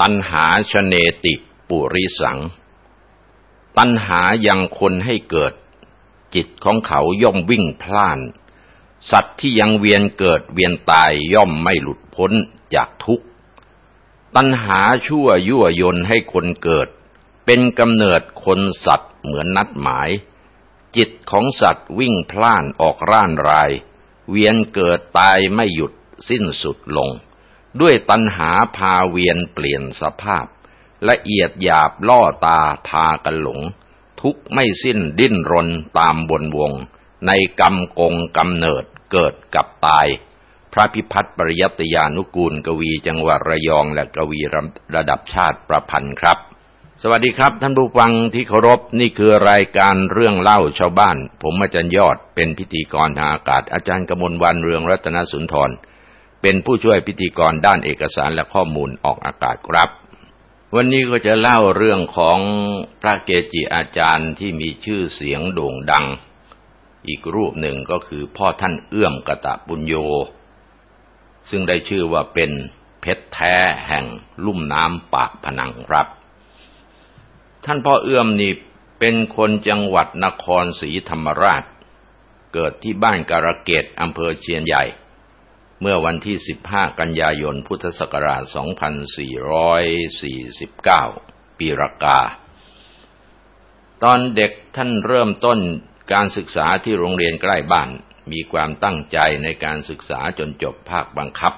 ตัณหาชเนติปุริสัง ตัณหายังคนให้เกิด จิตของเขาย่อมวิ่งพล่าน สัตว์ที่ยังเวียนเกิดเวียนตายย่อมไม่หลุดพ้นจากทุกข์ ตัณหาชั่วยั่วยนให้คนเกิด เป็นกำเนิดคนสัตว์เหมือนนัดหมาย จิตของสัตว์วิ่งพล่านออกร่านราย เวียนเกิดตายไม่หยุดสิ้นสุดลง ด้วยตัณหาพาเวียนเปลี่ยนสภาพ ละเอียดหยาบล่อตาพากันหลง ทุกไม่สิ้นดิ้นรนตามบนวง ในกรรมกงกำเนิดเกิดกับตาย พระพิพัฒน์ปริยัตยานุกูลกวีจังหวัดระยองและกวีระดับชาติประพันธ์ครับ สวัสดีครับท่านผู้ฟังที่เคารพนี่คือรายการเรื่องเล่าชาวบ้าน ผมอาจารย์ยอดเป็นพิธีกรทางอากาศอาจารย์กมลวันเรืองรัตนสุนทร เป็นผู้ช่วยพิธีกรด้านเอกสารและข้อมูลออกอากาศครับ วันนี้ก็จะเล่าเรื่องของพระเกจิอาจารย์ที่มีชื่อเสียงโด่งดัง อีกรูปหนึ่งก็คือพ่อท่านเอื้อมกะตะปุญโย ซึ่งได้ชื่อว่าเป็นเพชรแท้แห่งลุ่มน้ำปากพนังครับ ท่านพ่อเอื้อมนี่เป็นคนจังหวัดนครศรีธรรมราช เกิดที่บ้านการะเกดอำเภอเชียนใหญ่ เมื่อวันที่ 15 กันยายน พุทธศักราช 2449 ปีรากา ตอนเด็กท่านเริ่มต้นการศึกษาที่โรงเรียนใกล้บ้าน มีความตั้งใจในการศึกษาจนจบภาคบังคับ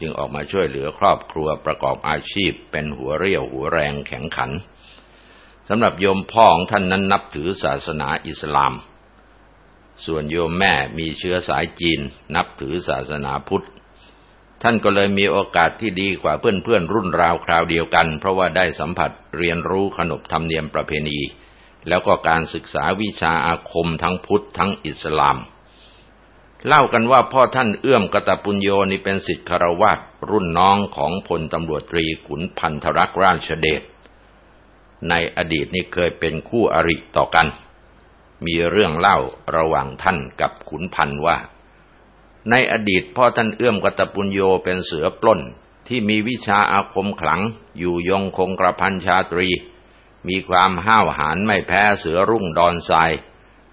จึงออกมาช่วยเหลือครอบครัวประกอบอาชีพเป็นหัวเรี่ยวหัวแรงแข็งขัน สำหรับโยมพ่อของท่านนั้นนับถือศาสนาอิสลาม ส่วนโยมแม่มีเชื้อสายจีนนับถือศาสนาพุทธ ท่านก็เลยมีโอกาสที่ดีกว่าเพื่อนๆ รุ่นราวคราวเดียวกัน เพราะว่าได้สัมผัสเรียนรู้ขนบธรรมเนียมประเพณี แล้วก็การศึกษาวิชาอาคมทั้งพุทธทั้งอิสลาม เล่ากันว่าพ่อท่านเอื้อมกตปุญโยนี่เป็นสิทธิคารวะรุ่นน้องของพลตำรวจตรีขุนพันธรักษ์ราชเดชในอดีตนี่เคยเป็นคู่อริต่อกัน มีเรื่องเล่าระหว่างท่านกับขุนพันว่า ในอดีตพ่อท่านเอื้อมกตปุญโยเป็นเสือปล้นที่มีวิชาอาคมขลังอยู่ยงคงกระพันชาตรี มีความห้าวหาญไม่แพ้เสือรุ่งดอนทราย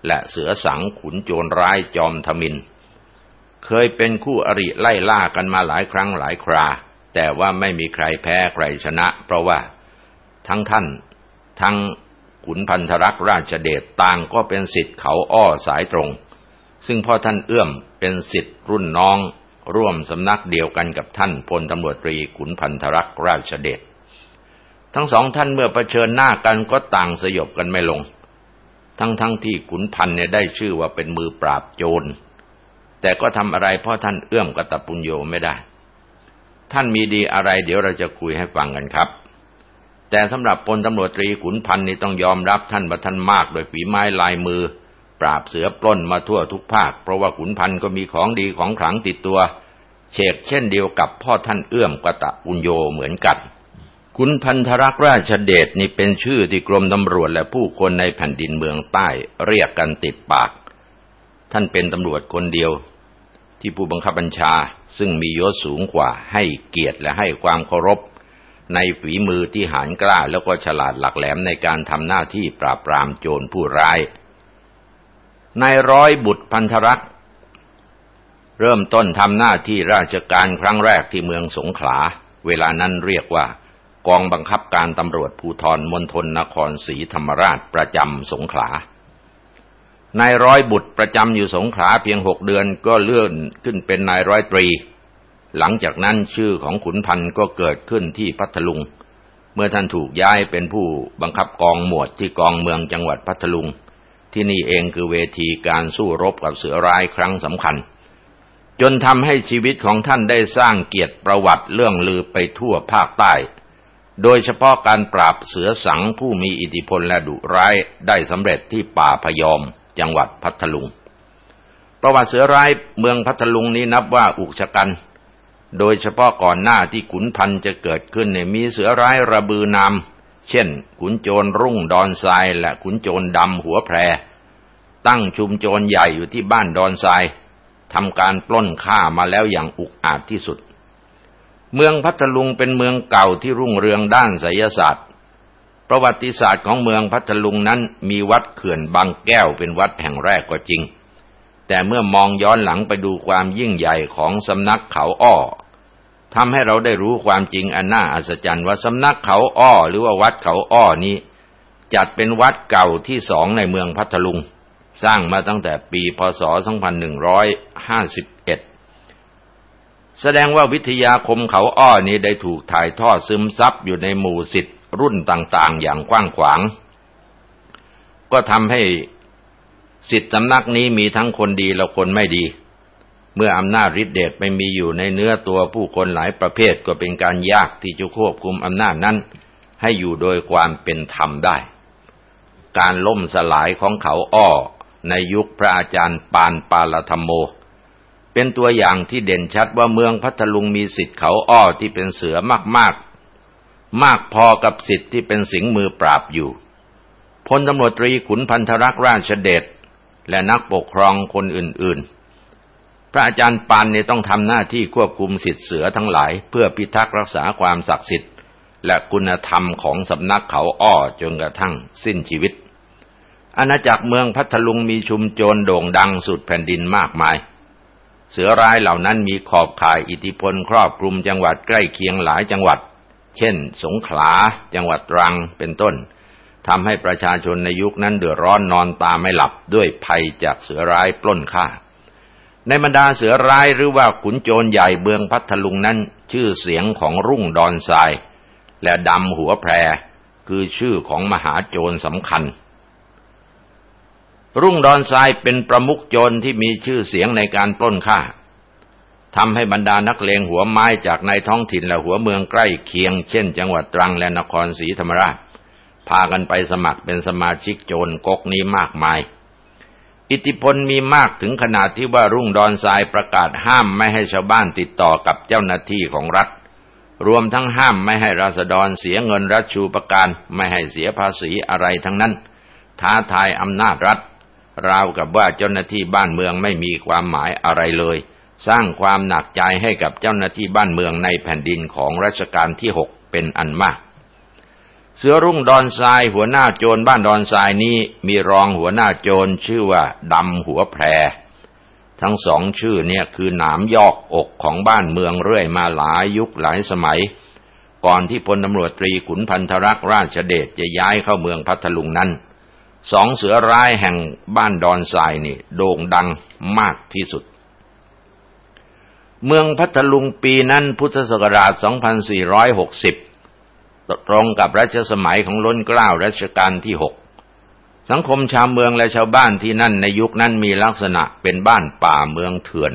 และเสือสังขุนโจรร้ายจอมทมิน เคยเป็นคู่อริไล่ล่ากันมาหลายครั้งหลายครา แต่ว่าไม่มีใครแพ้ใครชนะ เพราะว่า ทั้งท่าน ทั้ง ขุนพันธรักษ์ราชเดชต่างก็เป็นสิทธิ์เขาอ้อสายตรง ซึ่งพ่อท่านเอื้อมเป็นสิทธิ์รุ่นน้อง ร่วมสำนักเดียวกันกับท่านพลตำรวจตรีขุนพันธรักษ์ราชเดชทั้งสองท่านเมื่อเผชิญหน้ากันก็ต่างสยบกันไม่ลง ทั้งทั้งที่ขุนพันเนี่ยได้ชื่อว่าเป็นมือปราบโจร แต่ก็ทำอะไรพ่อท่านเอื้อมกตปุญโยไม่ได้ ท่านมีดีอะไรเดี๋ยวเราจะคุยให้ฟังกันครับ แต่สำหรับพลตำรวจตรีขุนพันธ์นี่ต้องยอมรับท่านบัท่านมากโดยฝีไม้ลายมือ ปราบเสือปล้นมาทั่วทุกภาค เพราะว่าขุนพันธ์ก็มีของดีของขลังติดตัว เชกเช่นเดียวกับพ่อท่านเอื้อมกตะปุญโยเหมือนกันขุนพันธรักษ์ราชเดชนี่เป็นชื่อที่กรมตำรวจและผู้คนในแผ่นดินเมืองใต้เรียกกันติดปาก ท่านเป็นตำรวจคนเดียว ที่ผู้บังคับบัญชาซึ่งมียศสูงกว่าให้เกียรติและให้ความเคารพ ในฝีมือที่หานกล้าแล้วก็ฉลาดหลักแหลมในการทำหน้าที่ปราบปรามโจรผู้ร้าย นายร้อยบุตรพันธรักษ์เริ่มต้นทำหน้าที่ราชการครั้งแรกที่เมืองสงขลา เวลานั้นเรียกว่า กองบังคับการตำรวจภูธรมณฑลนครศรีธรรมราชประจำสงขลานายร้อยบุตรประจำอยู่สงขลาเพียงหกเดือนก็เลื่อนขึ้นเป็นนายร้อยตรี หลังจากนั้นชื่อของขุนพันธ์ก็เกิดขึ้นที่พัทลุง เมื่อท่านถูกย้ายเป็นผู้บังคับกองหมวดที่กองเมืองจังหวัดพัทลุง ที่นี่เองคือเวทีการสู้รบกับเสือร้ายครั้งสำคัญ จนทำให้ชีวิตของท่านได้สร้างเกียรติประวัติเรื่องลือไปทั่วภาคใต้ โดยเฉพาะการปราบเสือสังผู้มีอิทธิพลและดุร้ายได้สำเร็จที่ป่าพยอมจังหวัดพัทลุง ประวัติเสือร้ายเมืองพัทลุงนี้นับว่าอุกชะกัน โดยเฉพาะก่อนหน้าที่ขุนพันจะเกิดขึ้นเนี่ยมีเสือร้ายระบือนำเช่น ขุนโจรรุ่งดอนทรายและขุนโจรดำหัวแพร ตั้งชุมโจรใหญ่อยู่ที่บ้านดอนทรายทำการปล้นฆ่ามาแล้วอย่างอุกอาจที่สุด เมืองพัทลุงเป็นเมืองเก่าที่รุ่งเรืองด้านไสยศาสตร์ ประวัติศาสตร์ของเมืองพัทลุงนั้นมีวัดเขื่อนบางแก้วเป็นวัดแห่งแรกก็จริง แต่เมื่อมองย้อนหลังไปดูความยิ่งใหญ่ของสำนักเขาอ้อทำให้เราได้รู้ความจริงอันน่าอัศจรรย์ว่าสำนักเขาอ้อ หรือว่าวัดเขาอ้อนี้ จัดเป็นวัดเก่าที่สองในเมืองพัทลุง สร้างมาตั้งแต่ปีพศ 2151 แสดงว่าวิทยาคมเขาอ้อนี้ได้ถูกถ่ายทอดซึมซับอยู่ในหมู่สิทธิ์รุ่นต่างๆ อย่างกว้างขวาง ก็ทำให้ สิทธิสำนักนี้มีทั้งคนดีและคนไม่ดี เมื่ออำนาจฤทธิเดชไปมีอยู่ในเนื้อตัวผู้คนหลายประเภทก็เป็นการยากที่จะควบคุมอำนาจนั้น ให้อยู่โดยความเป็นธรรมได้ การล่มสลายของเขาอ้อในยุคพระอาจารย์ปานปาลธรรมโม เป็นตัวอย่างที่เด่นชัดว่าเมืองพัทลุงมีสิทธิ์เขาอ้อที่เป็นเสือมากๆ มากพอกับสิทธิ์ที่เป็นสิงมือปราบอยู่พลตำรวจตรีขุนพันธรักษ์ราชเดช และนักปกครองคนอื่นๆ พระอาจารย์ปานเนี่ยต้องทำหน้าที่ควบคุมสิทธิเสือทั้งหลาย เพื่อพิทักษ์รักษาความศักดิ์สิทธิ์ และคุณธรรมของสำนักเขาอ้อจนกระทั่งสิ้นชีวิต อาณาจักรเมืองพัทลุงมีชุมโจรโด่งดังสุดแผ่นดินมากมาย เสือร้ายเหล่านั้นมีขอบข่ายอิทธิพลครอบคลุมจังหวัดใกล้เคียงหลายจังหวัด เช่น สงขลา จังหวัดตรังเป็นต้น ทำให้ประชาชนในยุคนั้นเดือดร้อนนอนตาไม่หลับด้วยภัยจากเสือร้ายปล้นฆ่า ในบรรดาเสือร้ายหรือว่าขุนโจรใหญ่เบืองพัทลุงนั้น ชื่อเสียงของรุ่งดอนทราย และดำหัวแพรคือชื่อของมหาโจรสำคัญ รุ่งดอนทรายเป็นประมุขโจรที่มีชื่อเสียงในการปล้นฆ่าทำให้บรรดานักเลงหัวไม้จากในท้องถิ่นและหัวเมืองใกล้เคียง เช่น จังหวัดตรังและนครศรีธรรมราช พากันไปสมัครเป็นสมาชิกโจรกกนี้มากมาย อิทธิพลมีมากถึงขนาดที่ว่ารุ่งดอนทรายประกาศห้ามไม่ให้ชาวบ้านติดต่อกับเจ้าหน้าที่ของรัฐ รวมทั้งห้ามไม่ให้ราษฎรเสียเงินรัฐชูประการ ไม่ให้เสียภาษีอะไรทั้งนั้น ท้าทายอำนาจรัฐ ราวกับว่าเจ้าหน้าที่บ้านเมืองไม่มีความหมายอะไรเลย สร้างความหนักใจให้กับเจ้าหน้าที่บ้านเมืองในแผ่นดินของรัชกาลที่หกเป็นอันมาก เสือรุ่งดอนทรายหัวหน้าโจรบ้านดอนทรายนี้มีรองหัวหน้าโจรชื่อว่าดำหัวแพร ทั้งสองชื่อเนี่ยคือหนามยอกอกของบ้านเมืองเรื่อยมาหลายยุคหลายสมัย ก่อนที่พลตำรวจตรีขุนพันธรักษ์ราชเดชจะย้ายเข้าเมืองพัทลุงนั้นสองเสือร้ายแห่งบ้านดอนทรายนี่โด่งดังมากที่สุด เมืองพัทลุงปีนั้นพุทธศักราช 2460 ตรงกับรัชสมัยของล้นเกล้ารัชกาลที่6สังคมชาวเมืองและชาวบ้านที่นั่นในยุคนั้นมีลักษณะเป็นบ้านป่าเมืองเถื่อน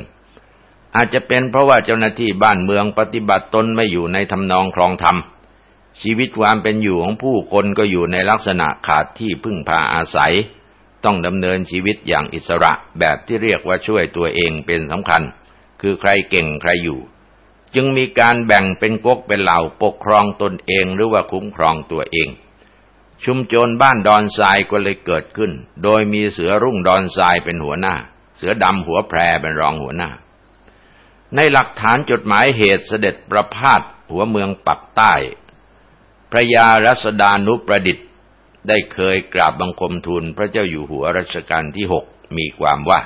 อาจจะเป็นเพราะว่าเจ้าหน้าที่บ้านเมืองปฏิบัติตนไม่อยู่ในทำนองครองธรรม ชีวิตความเป็นอยู่ของผู้คนก็อยู่ในลักษณะขาดที่พึ่งพาอาศัย ต้องดำเนินชีวิตอย่างอิสระแบบที่เรียกว่าช่วยตัวเองเป็นสำคัญ คือใครเก่งใครอยู่ จึงมีการแบ่งเป็นก๊กเป็นเหล่าปกครองตนเองหรือว่าคุ้มครองตัวเอง ชุมโจรบ้านดอนทรายก็เลยเกิดขึ้น โดยมีเสือรุ่งดอนทรายเป็นหัวหน้า เสือดำหัวแพรเป็นรองหัวหน้า ในหลักฐานจดหมายเหตุเสด็จประพาสหัวเมืองปักใต้ พระยารัศดานุประดิษฐ์ได้เคยกราบบังคมทูลพระเจ้าอยู่หัวรัชกาลที่หกมีความว่า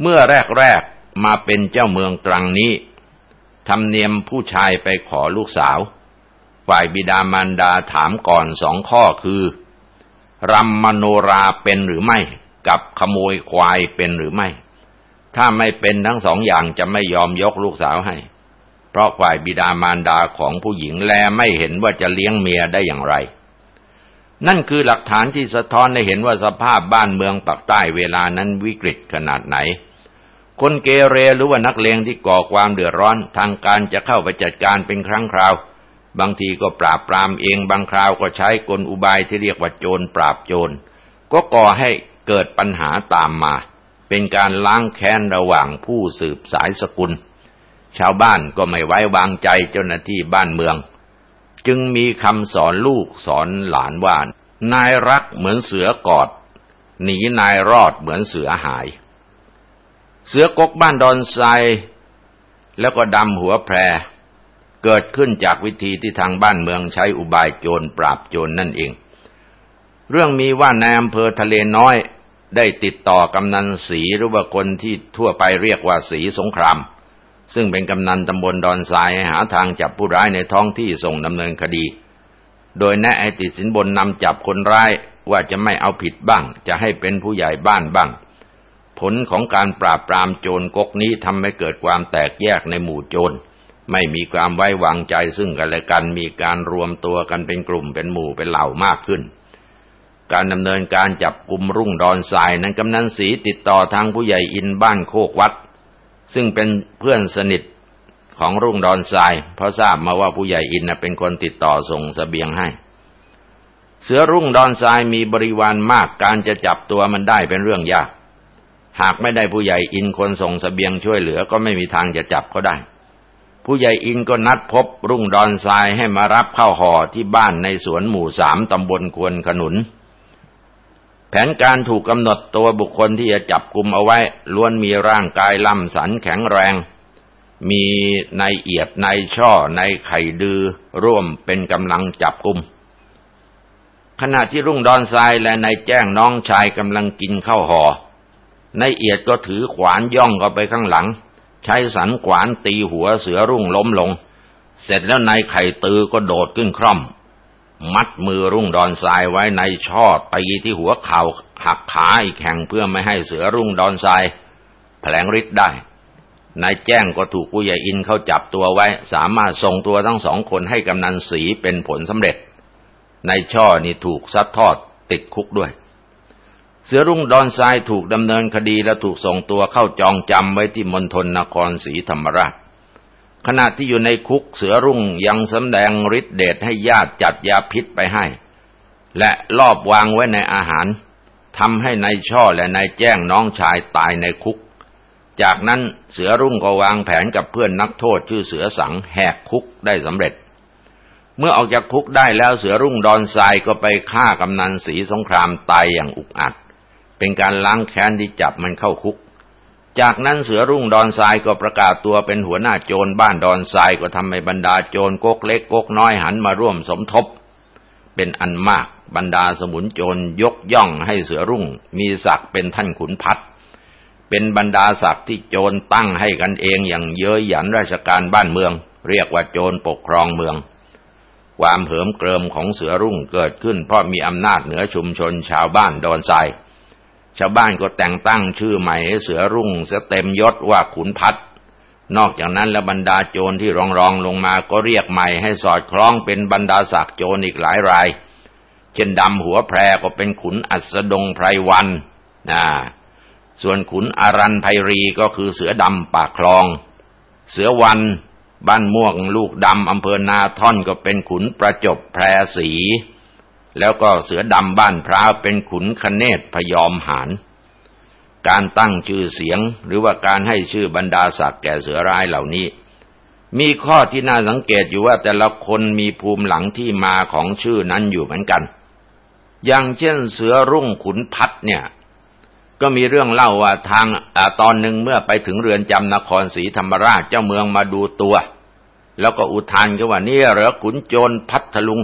เมื่อแรกๆมาเป็นเจ้าเมืองตรังนี้ ทำเนียมผู้ชายไปขอลูกสาว ฝ่ายบิดามารดาถามก่อนสองข้อคือรำมโนราเป็นหรือไม่ กับขโมยควายเป็นหรือไม่ ถ้าไม่เป็นทั้งสองอย่างจะไม่ยอมยกลูกสาวให้ เพราะฝ่ายบิดามารดาของผู้หญิงแลไม่เห็นว่าจะเลี้ยงเมียได้อย่างไร นั่นคือหลักฐานที่สะท้อนให้เห็นว่าสภาพบ้านเมืองปักใต้เวลานั้นวิกฤตขนาดไหน คนเกเรหรือว่านักเลงที่ก่อความเดือดร้อนทางการจะเข้าไปจัดการเป็นครั้งคราว บางทีก็ปราบปรามเองบางคราวก็ใช้กลอุบายที่เรียกว่าโจรปราบโจร ก็ก่อให้เกิดปัญหาตามมา เป็นการล้างแค้นระหว่างผู้สืบสายสกุล ชาวบ้านก็ไม่ไว้วางใจเจ้าหน้าที่บ้านเมือง จึงมีคำสอนลูกสอนหลานว่านายรักเหมือนเสือกอด หนีนายรอดเหมือนเสือหาย เสือกกบ้านดอนทรายแล้วก็ดำหัวแพร เกิดขึ้นจากวิธีที่ทางบ้านเมืองใช้อุบายโจรปราบโจรนนั่นเอง เรื่องมีว่าในอำเภอทะเลน้อยได้ติดต่อกำนันสีหรือว่าคนที่ทั่วไปเรียกว่าสีสงคราม ซึ่งเป็นกำนันตำบลดอนทรายหาทางจับผู้ร้ายในท้องที่ส่งดำเนินคดี โดยแนะไอติดสินบนนำจับคนร้ายว่าจะไม่เอาผิดบ้าง จะให้เป็นผู้ใหญ่บ้านบ้าง ผลของการปราบปรามโจรกกนี้ทำให้เกิดความแตกแยกในหมู่โจร ไม่มีความไว้วางใจซึ่งกันและกันมีการรวมตัวกันเป็นกลุ่มเป็นหมู่เป็นเหล่ามากขึ้น การดำเนินการจับกลุ่มรุ่งดอนทรายนั้นกำนันสีติดต่อทางผู้ใหญ่อินบ้านโคกวัด ซึ่งเป็นเพื่อนสนิทของรุ่งดอนทราย เพราะทราบมาว่าผู้ใหญ่อินเป็นคนติดต่อส่งสเสบียงให้เสือรุ่งดอนทรายมีบริวารมากการจะจับตัวมันได้เป็นเรื่องยาก หากไม่ได้ผู้ใหญ่อินคนส่งสเสบียงช่วยเหลือก็ไม่มีทางจะจับเขาได้ ผู้ใหญ่อินก็นัดพบรุ่งดอนทรายให้มารับเข้าห่อที่บ้านในสวนหมู่สามตำบลควนขนุน แผนการถูกกำหนดตัวบุคคลที่จะจับกลุ่มเอาไว้ล้วนมีร่างกายล่ำสันแข็งแรง มีในเอียดในช่อในไข่ดือร่วมเป็นกำลังจับกลุ่มขณะที่รุ่งดอนทรายและนายแจ้งน้องชายกำลังกินข้าวหอ่อ ในเอียดก็ถือขวานย่องเข้าไปข้างหลัง ใช้สันขวานตีหัวเสือรุ่งล้มลง เสร็จแล้วนายไข่ตือก็โดดขึ้นคร่อม มัดมือรุ่งดอนทรายไว้ในช่อตีที่หัวเข่าหักขาอีกแข่งเพื่อไม่ให้เสือรุ่งดอนทรายแผลงฤทธิ์ได้นายแจ้งก็ถูกผู้ใหญ่อินเข้าจับตัวไว้ สามารถส่งตัวทั้งสองคนให้กำนันสีเป็นผลสำเร็จในช่อนี่ถูกซัดทอดติดคุกด้วย เสือรุ่งดอนทรายถูกดำเนินคดีและถูกส่งตัวเข้าจองจำไว้ที่มณฑลนครศรีธรรมราช ขณะที่อยู่ในคุกเสือรุ่งยังสำแดงฤทธิเดชให้ญาติจัดยาพิษไปให้ และลอบวางไว้ในอาหารทำให้ในายช่อและนายแจ้งน้องชายตายในคุก จากนั้นเสือรุ่งก็วางแผนกับเพื่อนนักโทษชื่อเสือสังแหกคุกได้สำเร็จ เมื่อออกจากคุกได้แล้วเสือรุ่งดอนทรายก็ไปฆ่ากำนันสีสงครามตายอย่างอุกอัด เป็นการล้างแค้นที่จับมันเข้าคุก จากนั้นเสือรุ่งดอนทรายก็ประกาศตัวเป็นหัวหน้าโจรบ้านดอนทรายก็ทำให้บรรดาโจรกกเล็กกกน้อยหันมาร่วมสมทบ เป็นอันมากบรรดาสมุนโจรยกย่องให้เสือรุ่ง มีศักดิ์เป็นท่านขุนพัดเป็นบรรดาศักดิ์ที่โจรตั้งให้กันเองอย่างเย้ยหยันราชการบ้านเมือง เรียกว่าโจรปกครองเมือง ความเหิมเกริมของเสือรุ่งเกิดขึ้นเพราะมีอำนาจเหนือชุมชนชาวบ้านดอนทราย ชาวบ้านก็แต่งตั้งชื่อใหม่ให้เสือรุ่งเสเต็มยศว่าขุนพัดนอกจากนั้นแล้วบรรดาโจรที่รองรองลงมาก็เรียกใหม่ให้สอดคล้องเป็นบรรดาศักดิ์โจรอีกหลายราย เช่นดำหัวแพรก็เป็นขุนอัสดงไพรวันนะส่วนขุนอารันไพรีก็คือเสือดำปากคลอง เสือวันบ้านม่วงลูกดำอำเภอนาท่อนก็เป็นขุนประจบแพรสี แล้วก็เสือดำบ้านพร้าวเป็นขุนคเนศพยอมหานการตั้งชื่อเสียงหรือว่าการให้ชื่อบรรดาศักดิ์แก่เสือร้ายเหล่านี้ มีข้อที่น่าสังเกตอยู่ว่าแต่ละคนมีภูมิหลังที่มาของชื่อนั้นอยู่เหมือนกัน อย่างเช่นเสือรุ่งขุนพัดเนี่ย ก็มีเรื่องเล่าว่าทางอตอนหนึ่งเมื่อไปถึงเรือนจำนครศรีธรรมราชเจ้าเมืองมาดูตัว แล้วก็อุทานกันว่านี่เหรอขุนโจรพัทลุง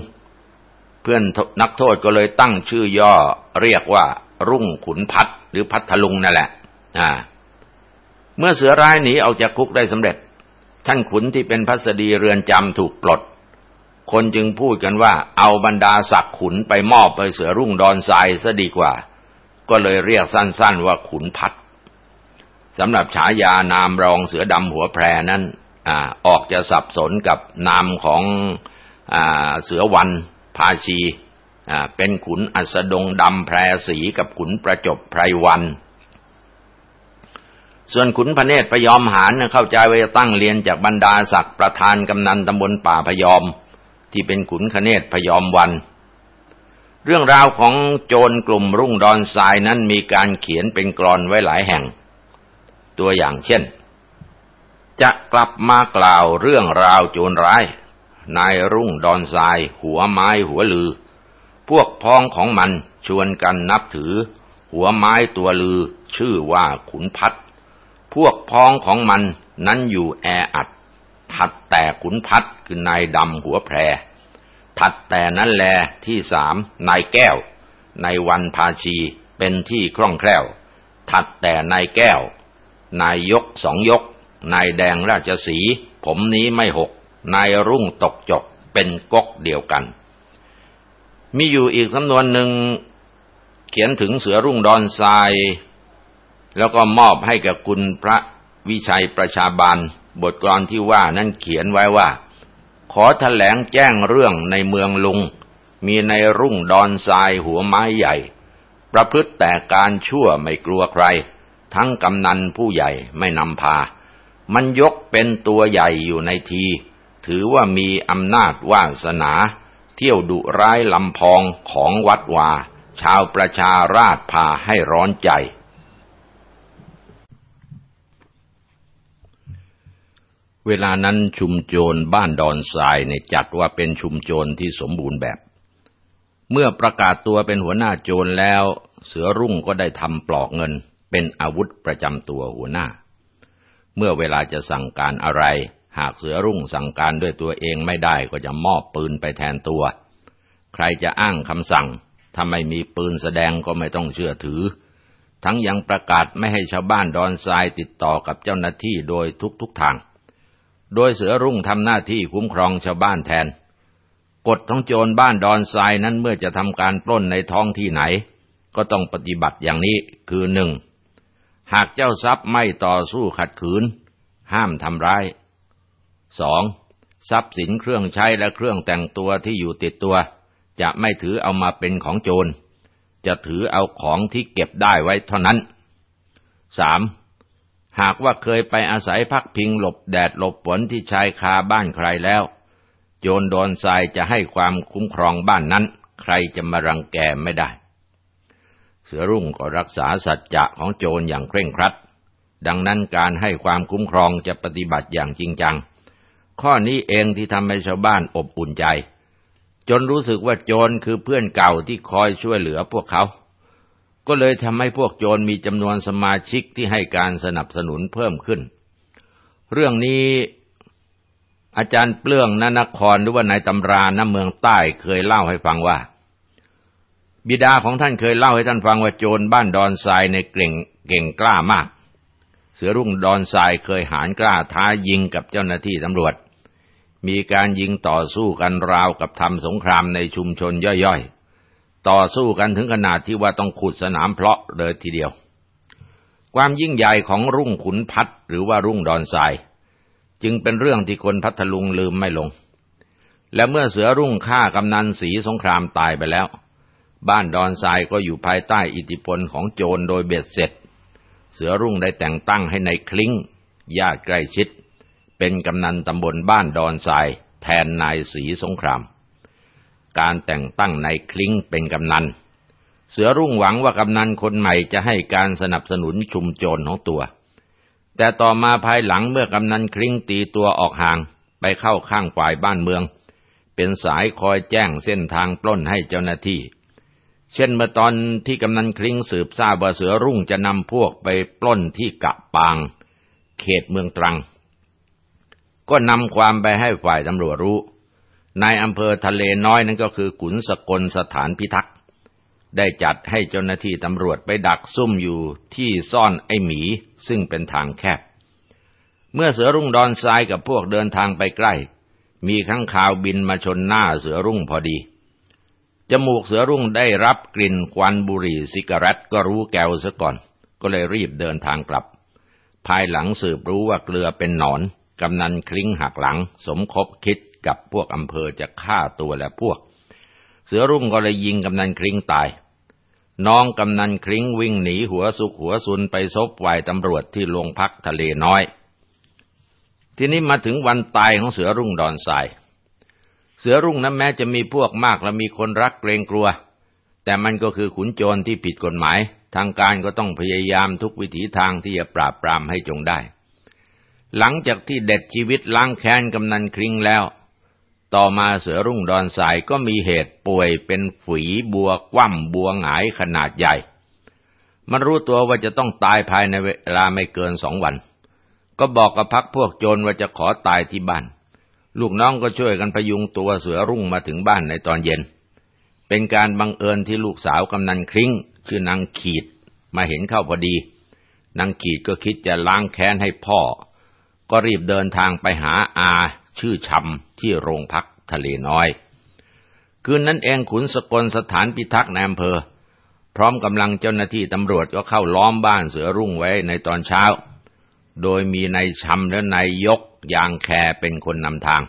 เพื่อนนักโทษก็เลยตั้งชื่อย่อเรียกว่า รุ่งขุนพัดหรือพัทลุงนั่นแหละอ่าเมื่อเสือร้ายหนีออกจากคุกได้สำเร็จ ท่านขุนที่เป็นพัสดีเรือนจำถูกปลด คนจึงพูดกันว่า เอาบรรดาศักขุนไปมอบไปเสือรุ่งดอนทรายซะดีกว่า ก็เลยเรียกสั้นๆว่าขุนพัดสำหรับฉายานามรองเสือดำหัวแพรนั้นอ่าออกจะสับสนกับนามของอ่าเสือวัน พาชีเป็นขุนอัสดงดำแพรสีกับขุนประจบไพรวัน ส่วนขุนพระเนตรพยอมหานเข้าใจว่าจะตั้งเรียนจากบรรดาศักดิ์ประธานกำนันตำบลป่าพยอม ที่เป็นขุนคเนตรพยอมวัน เรื่องราวของโจรกลุ่มรุ่งดอนทรายนั้นมีการเขียนเป็นกรอนไว้หลายแห่ง ตัวอย่างเช่น จะกลับมากล่าวเรื่องราวโจรร้าย นายรุ่งดอนทราย หัวไม้หัวลือ พวกพ้องของมันชวนกันนับถือ หัวไม้ตัวลือ ชื่อว่าขุนพัดพวกพ้องของมันนั้นอยู่แออัดทถัดแต่ขุนพัดคือนายดำหัวแพร ถัดแต่นั้นแลที่สามนายแก้ว ในวันพาชีเป็นที่คล่องแคล่ว ถัดแต่นายแก้ว นายยกสองยก นายแดงราชสี ผมนี้ไม่หก นายรุ่งตกจกเป็นก๊กเดียวกัน มีอยู่อีกสำนวนหนึ่งเขียนถึงเสือรุ่งดอนทราย แล้วก็มอบให้กับคุณพระวิชัยประชาบาลบทกลอนที่ว่านั้นเขียนไว้ว่า ขอแถลงแจ้งเรื่องในเมืองลุง มีในรุ่งดอนทรายหัวไม้ใหญ่ ประพฤติแต่การชั่วไม่กลัวใคร ทั้งกำนันผู้ใหญ่ไม่นำพา มันยกเป็นตัวใหญ่อยู่ในที ถือว่ามีอำนาจวาสนา เที่ยวดุร้ายลำพองของวัดวา ชาวประชาราชพาให้ร้อนใจ เวลานั้นชุมโจรบ้านดอนทรายในจัดว่าเป็นชุมโจรที่สมบูรณ์แบบ เมื่อประกาศตัวเป็นหัวหน้าโจรแล้ว เสือรุ่งก็ได้ทำปลอกเงิน เป็นอาวุธประจำตัวหัวหน้า เมื่อเวลาจะสั่งการอะไร หากเสือรุ่งสั่งการด้วยตัวเองไม่ได้ก็จะมอบปืนไปแทนตัว ใครจะอ้างคำสั่ง ถ้าไม่มีปืนแสดงก็ไม่ต้องเชื่อถือ ทั้งยังประกาศไม่ให้ชาวบ้านดอนทรายติดต่อกับเจ้าหน้าที่โดยทุกๆทาง โดยเสือรุ่งทำหน้าที่คุ้มครองชาวบ้านแทน กฎของโจรบ้านดอนทรายนั้นเมื่อจะทำการปล้นในท้องที่ไหน ก็ต้องปฏิบัติอย่างนี้คือหนึ่งหากเจ้าทรัพย์ไม่ต่อสู้ขัดขืน ห้ามทำร้าย สองทรัพย์สินเครื่องใช้และเครื่องแต่งตัวที่อยู่ติดตัว จะไม่ถือเอามาเป็นของโจร จะถือเอาของที่เก็บได้ไว้เท่านั้นสามหากว่าเคยไปอาศัยพักพิงหลบแดดหลบฝนที่ชายคาบ้านใครแล้ว โจรโดนทรายจะให้ความคุ้มครองบ้านนั้น ใครจะมารังแกไม่ได้ เสือรุ่งก็รักษาสัจจะของโจรอย่างเคร่งครัด ดังนั้นการให้ความคุ้มครองจะปฏิบัติอย่างจริงจัง ข้อนี้เองที่ทำให้ชาวบ้านอบอุ่นใจ จนรู้สึกว่าโจรคือเพื่อนเก่าที่คอยช่วยเหลือพวกเขา ก็เลยทำให้พวกโจรมีจำนวนสมาชิกที่ให้การสนับสนุนเพิ่มขึ้น เรื่องนี้อาจารย์เปลื้องนนครหรือว่านายตำราณเมืองใต้เคยเล่าให้ฟังว่า บิดาของท่านเคยเล่าให้ท่านฟังว่าโจรบ้านดอนทรายในเก่งเก่งกล้ามาก เสือรุ่งดอนทรายเคยหานกล้าท้ายิงกับเจ้าหน้าที่ตำรวจ มีการยิงต่อสู้กันราวกับทำสงครามในชุมชนย่อยๆ ต่อสู้กันถึงขนาดที่ว่าต้องขุดสนามเพาะเลยทีเดียว ความยิ่งใหญ่ของรุ่งขุนพัดหรือว่ารุ่งดอนทราย จึงเป็นเรื่องที่คนพัทลุงลืมไม่ลง และเมื่อเสือรุ่งฆ่ากำนันสีสงครามตายไปแล้ว บ้านดอนทรายก็อยู่ภายใต้อิทธิพลของโจรโดยเบ็ดเสร็จ เสือรุ่งได้แต่งตั้งให้ในคลิ้งญาติใกล้ชิด เป็นกำนันตำบลบ้านดอนทรายแทนนายสีสงคราม การแต่งตั้งนายคลิ้งเป็นกำนัน เสือรุ่งหวังว่ากำนันคนใหม่จะให้การสนับสนุนชุมโจรของตัว แต่ต่อมาภายหลังเมื่อกำนันคลิ้งตีตัวออกห่างไปเข้าข้างฝ่ายบ้านเมือง เป็นสายคอยแจ้งเส้นทางปล้นให้เจ้าหน้าที่ เช่นเมื่อตอนที่กำนันคลิ้งสืบทราบว่าเสือรุ่งจะนำพวกไปปล้นที่กะปาง เขตเมืองตรัง ก็นำความไปให้ฝ่ายตำรวจรู้ นายอำเภอทะเลน้อยนั่นก็คือขุนสกลสถานพิทักษ์ ได้จัดให้เจ้าหน้าที่ตำรวจไปดักซุ่มอยู่ที่ซ่อนไอ้หมีซึ่งเป็นทางแคบ เมื่อเสือรุ่งดอนทรายกับพวกเดินทางไปใกล้ มีข้างข่าวบินมาชนหน้าเสือรุ่งพอดี จมูกเสือรุ่งได้รับกลิ่นควันบุหรี่ซิกเรตก็รู้แกวซะก่อน ก็เลยรีบเดินทางกลับ ภายหลังสืบรู้ว่าเกลือเป็นหนอน กำนันคลิ้งหักหลัง สมคบคิดกับพวกอำเภอจะฆ่าตัวและพวก เสือรุ่งก็เลยยิงกำนันคลิ้งตาย น้องกำนันคลิ้งวิ่งหนีหัวสุกหัวซุนไปซบวายตำรวจที่โรงพักทะเลน้อย ทีนี้มาถึงวันตายของเสือรุ่งดอนทราย เสือรุ่งนั้นแม้จะมีพวกมากและมีคนรักเกรงกลัว แต่มันก็คือขุนโจรที่ผิดกฎหมาย ทางการก็ต้องพยายามทุกวิถีทางที่จะปราบปรามให้จงได้ หลังจากที่เด็ดชีวิตล้างแค้นกำนันคลิ้งแล้ว ต่อมาเสือรุ่งดอนทรายก็มีเหตุป่วยเป็นฝีบัวคว่ำบัวหงายขนาดใหญ่ มันรู้ตัวว่าจะต้องตายภายในเวลาไม่เกินสองวัน ก็บอกกับพักพวกโจรว่าจะขอตายที่บ้าน ลูกน้องก็ช่วยกันพยุงตัวเสือรุ่งมาถึงบ้านในตอนเย็น เป็นการบังเอิญที่ลูกสาวกำนันคริ้งชื่อนางขีดมาเห็นเข้าพอดี นางขีดก็คิดจะล้างแค้นให้พ่อ ก็รีบเดินทางไปหาอาชื่อชำที่โรงพักทะเลน้อย คืนนั้นเองขุนสกลสถานพิทักษ์ในอำเภอ พร้อมกำลังเจ้าหน้าที่ตำรวจก็เข้าล้อมบ้านเสือรุ่งไว้ในตอนเช้า โดยมีนายชำและนายยกยางแคเป็นคนนำทาง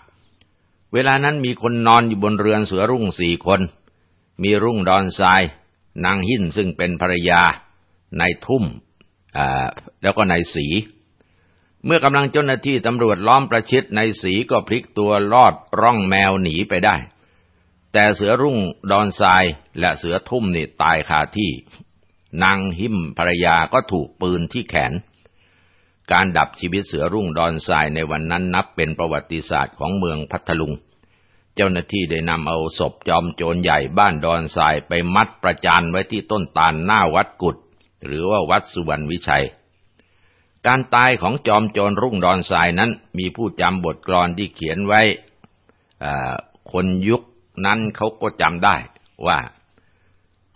เวลานั้นมีคนนอนอยู่บนเรือนเสือรุ่งสี่คน มีรุ่งดอนทราย นางหินซึ่งเป็นภรรยานายทุ่มแล้วก็นายสี เมื่อกำลังเจ้าหน้าที่ตำรวจล้อมประชิดในสีก็พลิกตัวลอดร่องแมวหนีไปได้ แต่เสือรุ่งดอนทรายและเสือทุ่มนี่ตายคาที่ นางหิมภรรยาก็ถูกปืนที่แขน การดับชีวิตเสือรุ่งดอนทรายในวันนั้นนับเป็นประวัติศาสตร์ของเมืองพัทลุง เจ้าหน้าที่ได้นำเอาศพจอมโจรใหญ่บ้านดอนทรายไปมัดประจานไว้ที่ต้นตาลหน้าวัดกุดหรือว่าวัดสุวรรณวิชัย การตายของจอมโจรรุ่งดอนทรายนั้น มีผู้จำบทกลอนที่เขียนไว้คนยุคนั้นเขาก็จำได้ว่า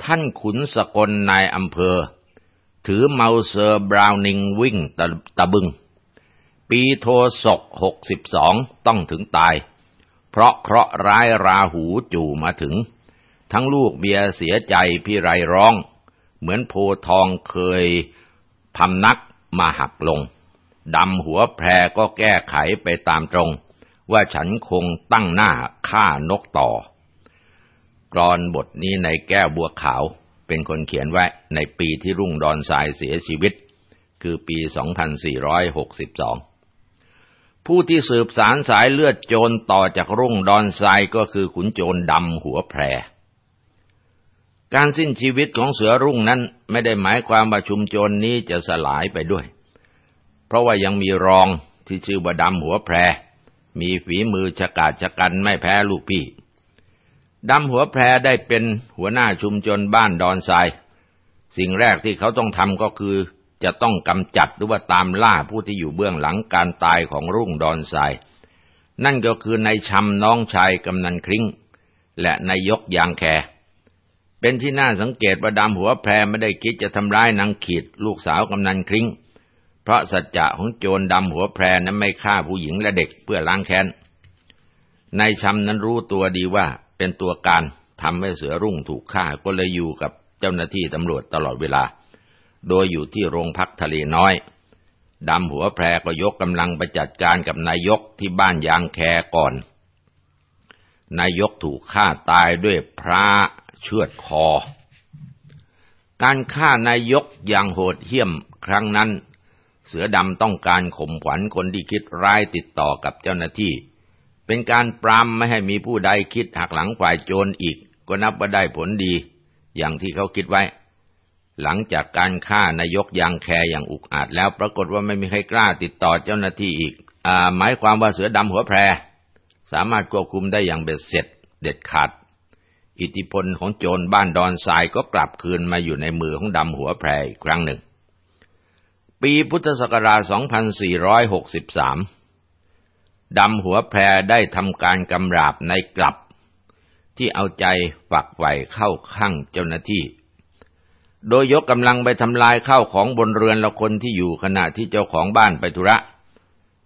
ท่านขุนสกลนายอำเภอ ถือเมาเซอร์บราวนิงวิ่งตะตะบึง ปีโทศกหกสิบสองต้องถึงตาย เพราะเคราะห์ร้ายราหูจู่มาถึง ทั้งลูกเบียเสียใจพี่ไรร้อง เหมือนโพทองเคยพำนัก มาหักลงดำหัวแพรก็แก้ไขไปตามตรง ว่าฉันคงตั้งหน้าฆ่านกต่อ กรอนบทนี้ในแก้วบัวขาวเป็นคนเขียนไว้ในปีที่รุ่งดอนทรายเสียชีวิต คือปี 2462 ผู้ที่สืบสารสายเลือดโจรต่อจากรุ่งดอนทรายก็คือขุนโจรดำหัวแพร การสิ้นชีวิตของเสือรุ่งนั้นไม่ได้หมายความว่าชุมโจรนนี้จะสลายไปด้วย เพราะว่ายังมีรองที่ชื่อว่าดำหัวแพร มีฝีมือฉกาจฉกันไม่แพ้ลูกพี่ดำหัวแพรได้เป็นหัวหน้าชุมชนบ้านดอนทราย สิ่งแรกที่เขาต้องทำก็คือจะต้องกำจัดหรือว่าตามล่าผู้ที่อยู่เบื้องหลังการตายของรุ่งดอนทราย นั่นก็คือนายชำน้องชายกำนันคริ้ง และนายยกยางแค เป็นที่น่าสังเกตว่าดำหัวแพรไม่ได้คิดจะทำร้ายนางขีดลูกสาวกำนันคริ้ง เพราะสัจจะของโจรดำหัวแพรนั้นไม่ฆ่าผู้หญิงและเด็กเพื่อล้างแค้นนายชำนั้นรู้ตัวดีว่าเป็นตัวการทำให้เสือรุ่งถูกฆ่าก็เลยอยู่กับเจ้าหน้าที่ตำรวจตลอดเวลา โดยอยู่ที่โรงพักทะเลน้อยดำหัวแพรก็ยกกำลังไปจัดการกับนายกที่บ้านยางแคก่อน นายกถูกฆ่าตายด้วยพระ เชือดคอ การฆ่านายกอย่างโหดเหี้ยมครั้งนั้น เสือดำต้องการข่มขวัญคนที่คิดร้ายติดต่อกับเจ้าหน้าที่ เป็นการปรามไม่ให้มีผู้ใดคิดหักหลังฝ่ายโจรอีก ก็นับว่าได้ผลดี อย่างที่เขาคิดไว้ หลังจากการฆ่านายกยางแคอย่างอุกอาจแล้วปรากฏว่าไม่มีใครกล้าติดต่อเจ้าหน้าที่อีกอหมายความว่าเสือดำหัวแพร สามารถควบคุมได้อย่างเบ็ดเสร็จเด็ดขาด อิทธิพลของโจรบ้านดอนทรายก็กลับคืนมาอยู่ในมือของดำหัวแพรอีกครั้งหนึ่ง ปีพุทธศักราช 2463 ดำหัวแพรได้ทำการกำราบในกลับ ที่เอาใจฝักใฝ่เข้าข้างเจ้าหน้าที่ โดยยกกำลังไปทำลายข้าวของบนเรือนละคนที่อยู่ขณะที่เจ้าของบ้านไปธุระ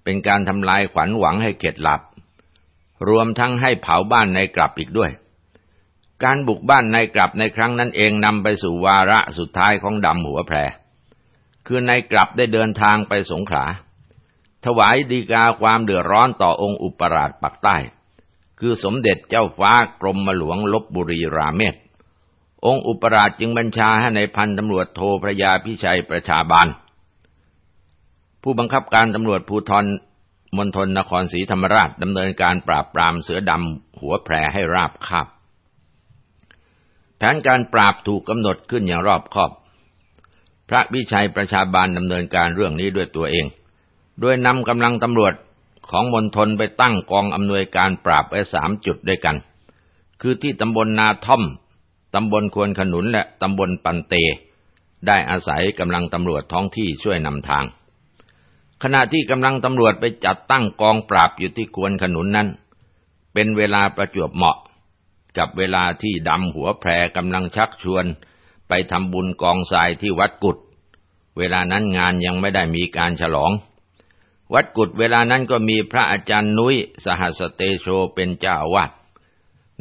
เป็นการทำลายขวัญหวังให้เข็ดหลับ รวมทั้งให้เผาบ้านในกลับอีกด้วย การบุกบ้านนายกลับในครั้งนั้นเองนำไปสู่วาระสุดท้ายของดำหัวแพร คือนายกลับได้เดินทางไปสงขลา ถวายดีกาความเดือดร้อนต่อองค์อุปราชปักใต้ คือสมเด็จเจ้าฟ้ากรมหลวงลบบุรีราเมศ องค์อุปราชจึงบัญชาให้ในพันตำรวจโทรพระยาพิชัยประชาบาล ผู้บังคับการตำรวจภูธรมณฑลนครศรีธรรมราชดำเนินการปราบปรามเสือดำหัวแพรให้ราบคาบ แผนการปราบถูกกำหนดขึ้นอย่างรอบคอบ พระวิชัยประชาบาลดำเนินการเรื่องนี้ด้วยตัวเอง โดยนำกำลังตำรวจของมณฑลไปตั้งกองอำนวยการปราบไว้สามจุดด้วยกัน คือที่ตำบลนาท่อม ตำบลควนขนุนและตำบลปันเต ได้อาศัยกำลังตำรวจท้องที่ช่วยนำทาง ขณะที่กำลังตำรวจไปจัดตั้งกองปราบอยู่ที่ควนขนุนนั้น เป็นเวลาประจวบเหมาะ กับเวลาที่ดำหัวแพรกำลังชักชวน ไปทำบุญกองทรายที่วัดกุด เวลานั้นงานยังไม่ได้มีการฉลอง วัดกุดเวลานั้นก็มีพระอาจารย์นุ้ยสหัสเตโชเป็นเจ้าวาส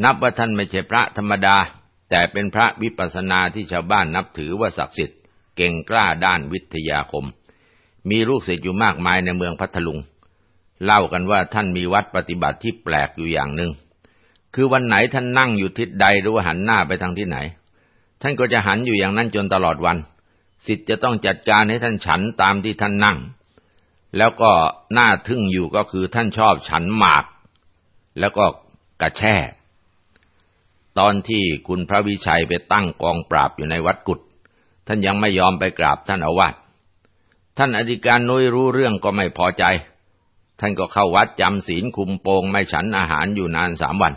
นับว่าท่านไม่ใช่พระธรรมดา แต่เป็นพระวิปัสสนาที่ชาวบ้านนับถือว่าศักดิ์สิทธิ์เก่งกล้าด้านวิทยาคม มีลูกศิษย์อยู่มากมายในเมืองพัทลุง เล่ากันว่าท่านมีวัดปฏิบัติที่แปลกอยู่อย่างหนึ่ง คือวันไหนท่านนั่งอยู่ทิศใดหรือว่าหันหน้าไปทางที่ไหน ท่านก็จะหันอยู่อย่างนั้นจนตลอดวันศิษย์จะต้องจัดการให้ท่านฉันตามที่ท่านนั่ง แล้วก็น่าทึ่งอยู่ก็คือท่านชอบฉันหมาก แล้วก็กระแช่ ตอนที่คุณพระวิชัยไปตั้งกองปราบอยู่ในวัดกุดท่านยังไม่ยอมไปกราบท่านอาวาสท่านอธิการนุ้ยรู้เรื่องก็ไม่พอใจ ท่านก็เข้าวัดจำศีลคุมโปงไม่ฉันอาหารอยู่นานสามวัน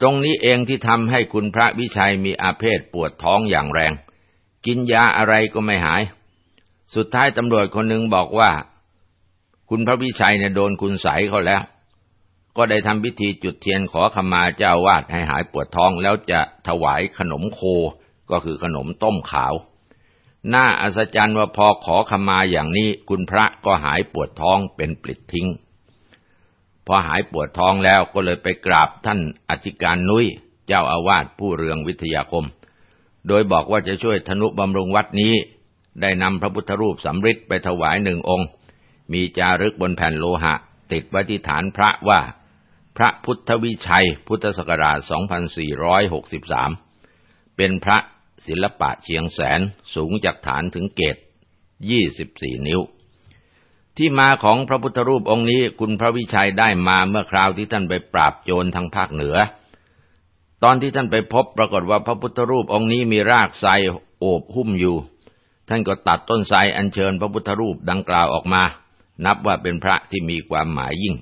ตรงนี้เองที่ทำให้คุณพระวิชัยมีอาเพศปวดท้องอย่างแรง กินยาอะไรก็ไม่หาย สุดท้ายตำรวจคนหนึ่งบอกว่า คุณพระวิชัยเนี่ยโดนคุณใสเขาแล้ว ก็ได้ทำพิธีจุดเทียนขอขมาเจ้าวาดให้หายปวดท้องแล้วจะถวายขนมโคก็คือขนมต้มขาว น่าอัศจรรย์ว่าพอขอขมาอย่างนี้คุณพระก็หายปวดท้องเป็นปลิดทิ้ง พอหายปวดท้องแล้วก็เลยไปกราบท่านอธิการนุ้ยเจ้าอาวาสผู้เรืองวิทยาคม โดยบอกว่าจะช่วยธนุบำรุงวัดนี้ ได้นำพระพุทธรูปสำริดไปถวายหนึ่งองค์ มีจารึกบนแผ่นโลหะ ติดไว้ที่ฐานพระว่า พระพุทธวิชัยพุทธศักราช 2463 เป็นพระศิลปะเชียงแสนสูงจากฐานถึงเกตยี่สิบสี่นิ้ว ที่มาของพระพุทธรูปองค์นี้คุณพระวิชัยได้มาเมื่อคราวที่ท่านไปปราบโจรทางภาคเหนือ ตอนที่ท่านไปพบปรากฏว่าพระพุทธรูปองค์นี้มีรากไทรโอบหุ้มอยู่ ท่านก็ตัดต้นไทรอัญเชิญพระพุทธรูปดังกล่าวออกมา นับว่าเป็นพระที่มีความหมายยิ่ง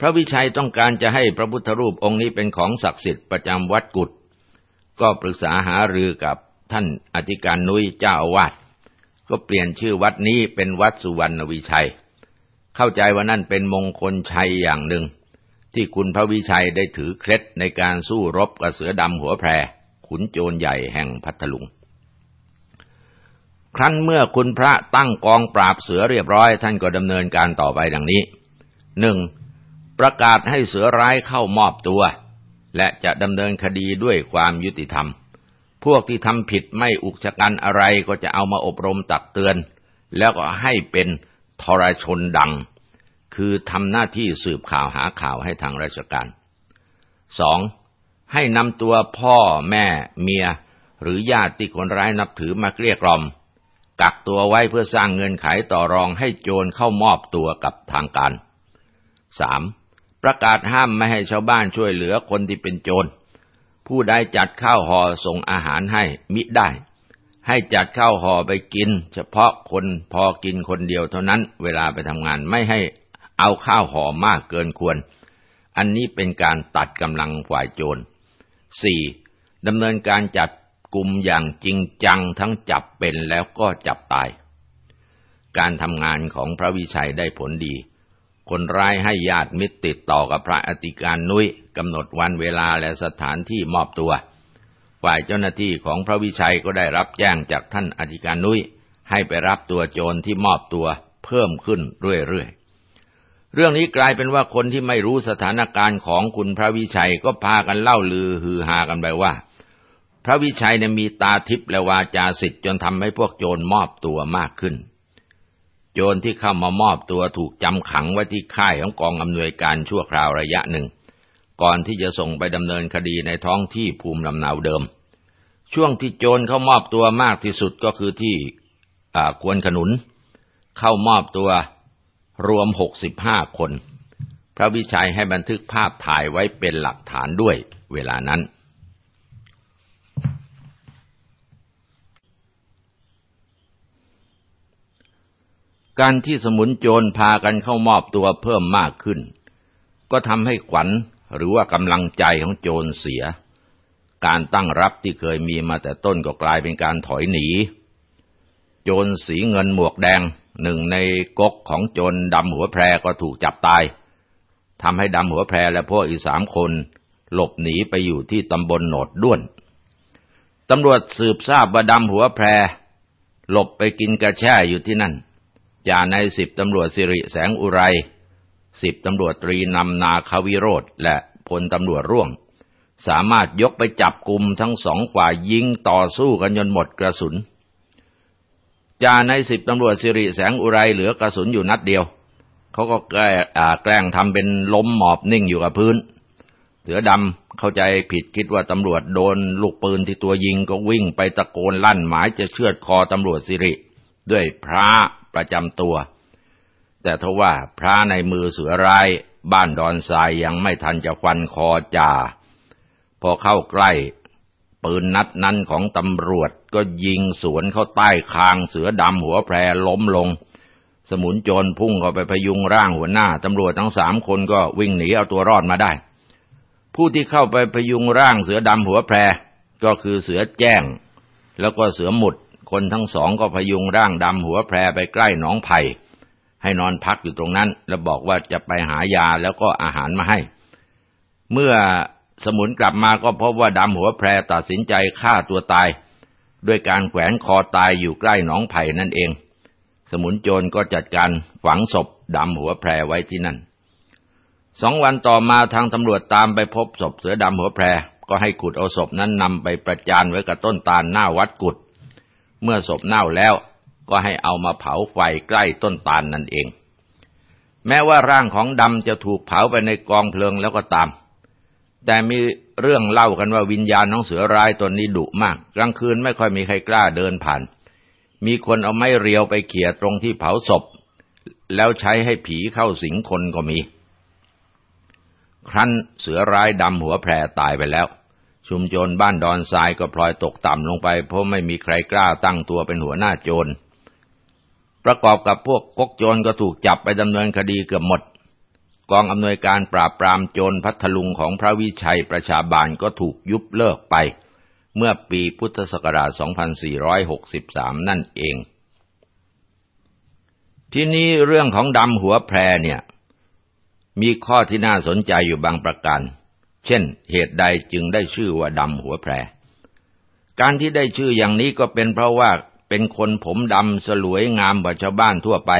พระวิชัยต้องการจะให้พระพุทธรูปองค์นี้เป็นของศักดิ์สิทธิ์ประจำวัดกุฏก็ปรึกษาหารือกับท่านอธิการนุ้ยเจ้าอาวาส ก็เปลี่ยนชื่อวัดนี้เป็นวัดสุวรรณวิชัย เข้าใจว่านั่นเป็นมงคลชัยอย่างหนึ่ง ที่คุณพระวิชัยได้ถือเคล็ดในการสู้รบกับเสือดำหัวแพร ขุนโจรใหญ่แห่งพัทลุง ครั้นเมื่อคุณพระตั้งกองปราบเสือเรียบร้อย ท่านก็ดำเนินการต่อไปดังนี้หนึ่งประกาศให้เสือร้ายเข้ามอบตัว และจะดำเนินคดีด้วยความยุติธรรม พวกที่ทำผิดไม่อุกชะกันอะไรก็จะเอามาอบรมตักเตือน แล้วก็ให้เป็นทรชนดัง คือทำหน้าที่สืบข่าวหาข่าวให้ทางราชการสองให้นำตัวพ่อแม่เมีย หรือญาติที่คนร้ายนับถือมาเกลี้ยกล่อม กักตัวไว้เพื่อสร้างเงินขายต่อรองให้โจรเข้ามอบตัวกับทางการสามประกาศห้ามไม่ให้ชาวบ้านช่วยเหลือคนที่เป็นโจร ผู้ใดจัดข้าวห่อส่งอาหารให้มิได้ ให้จัดข้าวห่อไปกิน เฉพาะคนพอกินคนเดียวเท่านั้น เวลาไปทำงานไม่ให้เอาข้าวห่อมากเกินควร อันนี้เป็นการตัดกำลังฝ่ายโจรสี่ดำเนินการจัดกลุ่มอย่างจริงจังทั้งจับเป็นแล้วก็จับตาย การทำงานของพระวิชัยได้ผลดี คนร้ายให้ญาติมิตรติดต่อกับพระอธิการนุ้ย กำหนดวันเวลาและสถานที่มอบตัว ฝ่ายเจ้าหน้าที่ของพระวิชัยก็ได้รับแจ้งจากท่านอธิการนุ้ยให้ไปรับตัวโจรที่มอบตัวเพิ่มขึ้นเรื่อยๆเรื่องนี้กลายเป็นว่าคนที่ไม่รู้สถานการณ์ของคุณพระวิชัยก็พากันเล่าลือฮือฮากันไปว่า พระวิชัยเนี่ยมีตาทิพย์และวาจาสิทธิ์จนทำให้พวกโจรมอบตัวมากขึ้น โจรที่เข้ามามอบตัวถูกจำขังไว้ที่ค่ายของกองอำนวยการชั่วคราวระยะหนึ่ง ก่อนที่จะส่งไปดำเนินคดีในท้องที่ภูมิลำเนาเดิม ช่วงที่โจรเข้ามอบตัวมากที่สุดก็คือที่กวนขนุน เข้ามอบตัวรวมหกสิบห้าคน พระวิชัยให้บันทึกภาพถ่ายไว้เป็นหลักฐานด้วยเวลานั้น การที่สมุนโจรพากันเข้ามอบตัวเพิ่มมากขึ้น ก็ทำให้ขวัญ หรือว่ากำลังใจของโจรเสีย การตั้งรับที่เคยมีมาแต่ต้นก็กลายเป็นการถอยหนี โจรสีเงินหมวกแดงหนึ่งในก๊กของโจรดำหัวแพรก็ถูกจับตายทำให้ดำหัวแพรและพวกอีกสามคน หลบหนีไปอยู่ที่ตำบลโหนดด้วนตำรวจสืบทราบว่าดำหัวแพร หลบไปกินกระแช่อยู่ที่นั่นจ่าในสิบตำรวจสิริแสงอุไร สิบตำรวจตรีนำนาควิโรธและพลตำรวจร่วงสามารถยกไปจับกลุ่มทั้งสองฝ่ายยิงต่อสู้กันจนหมดกระสุนจ่าในสิบตำรวจสิริแสงอุไรเหลือกระสุนอยู่นัดเดียว เขาก็แกล้งทำเป็นล้มหมอบนิ่งอยู่กับพื้น เสือดำเข้าใจผิดคิดว่าตำรวจโดนลูกปืนที่ตัวยิงก็วิ่งไปตะโกนลั่นหมายจะเชือดคอตำรวจสิริ ด้วยพระประจำตัว แต่ทว่าพระในมือเสือร้าย บ้านดอนทรายยังไม่ทันจะฟันคอจ่า พอเข้าใกล้ ปืนนัดนั้นของตำรวจก็ยิงสวนเข้าใต้คางเสือดำหัวแพรล้มลง สมุนโจรพุ่งเข้าไปพยุงร่างหัวหน้าตำรวจทั้งสามคนก็วิ่งหนีเอาตัวรอดมาได้ ผู้ที่เข้าไปพยุงร่างเสือดำหัวแพรก็คือเสือแจ้ง แล้วก็เสือหมุดคนทั้งสองก็พยุงร่างดำหัวแพรไปใกล้หนองไผ่ ให้นอนพักอยู่ตรงนั้น แล้วบอกว่าจะไปหายาแล้วก็อาหารมาให้ เมื่อสมุนกลับมาก็พบว่าดำหัวแพรตัดสินใจฆ่าตัวตาย ด้วยการแขวนคอตายอยู่ใกล้หนองไผ่นั่นเอง สมุนโจรก็จัดการฝังศพดำหัวแพรไว้ที่นั่นสองวันต่อมาทางตำรวจตามไปพบศพเสือดำหัวแพร ก็ให้ขุดเอาศพนั้นนำไปประจานไว้กับต้นตาลหน้าวัดกุด เมื่อศพเน่าแล้ว ก็ให้เอามาเผาไฟใกล้ต้นตาลนั่นเอง แม้ว่าร่างของดำจะถูกเผาไปในกองเพลิงแล้วก็ตาม แต่มีเรื่องเล่ากันว่าวิญญาณน้องเสือร้ายตนนี้ดุมาก กลางคืนไม่ค่อยมีใครกล้าเดินผ่าน มีคนเอาไม้เรียวไปเขี่ยตรงที่เผาศพ แล้วใช้ให้ผีเข้าสิงคนก็มี ครั้นเสือร้ายดำหัวแพรตายไปแล้ว ชุมโจรบ้านดอนทรายก็พลอยตกต่ำลงไป เพราะไม่มีใครกล้าตั้งตัวเป็นหัวหน้าโจร ประกอบกับพวกกกโจรก็ถูกจับไปดำเนินคดีเกือบหมด กองอำนวยการปราบปรามโจรพัทลุงของพระวิชัยประชาบาลก็ถูกยุบเลิกไป เมื่อปีพุทธศักราช 2463 นั่นเอง ทีนี้เรื่องของดำหัวแพรเนี่ย มีข้อที่น่าสนใจอยู่บางประการ เช่น เหตุใดจึงได้ชื่อว่าดำหัวแพรการที่ได้ชื่ออย่างนี้ก็เป็นเพราะว่า เป็นคนผมดำสลวยงามกว่าชาวบ้านทั่วไป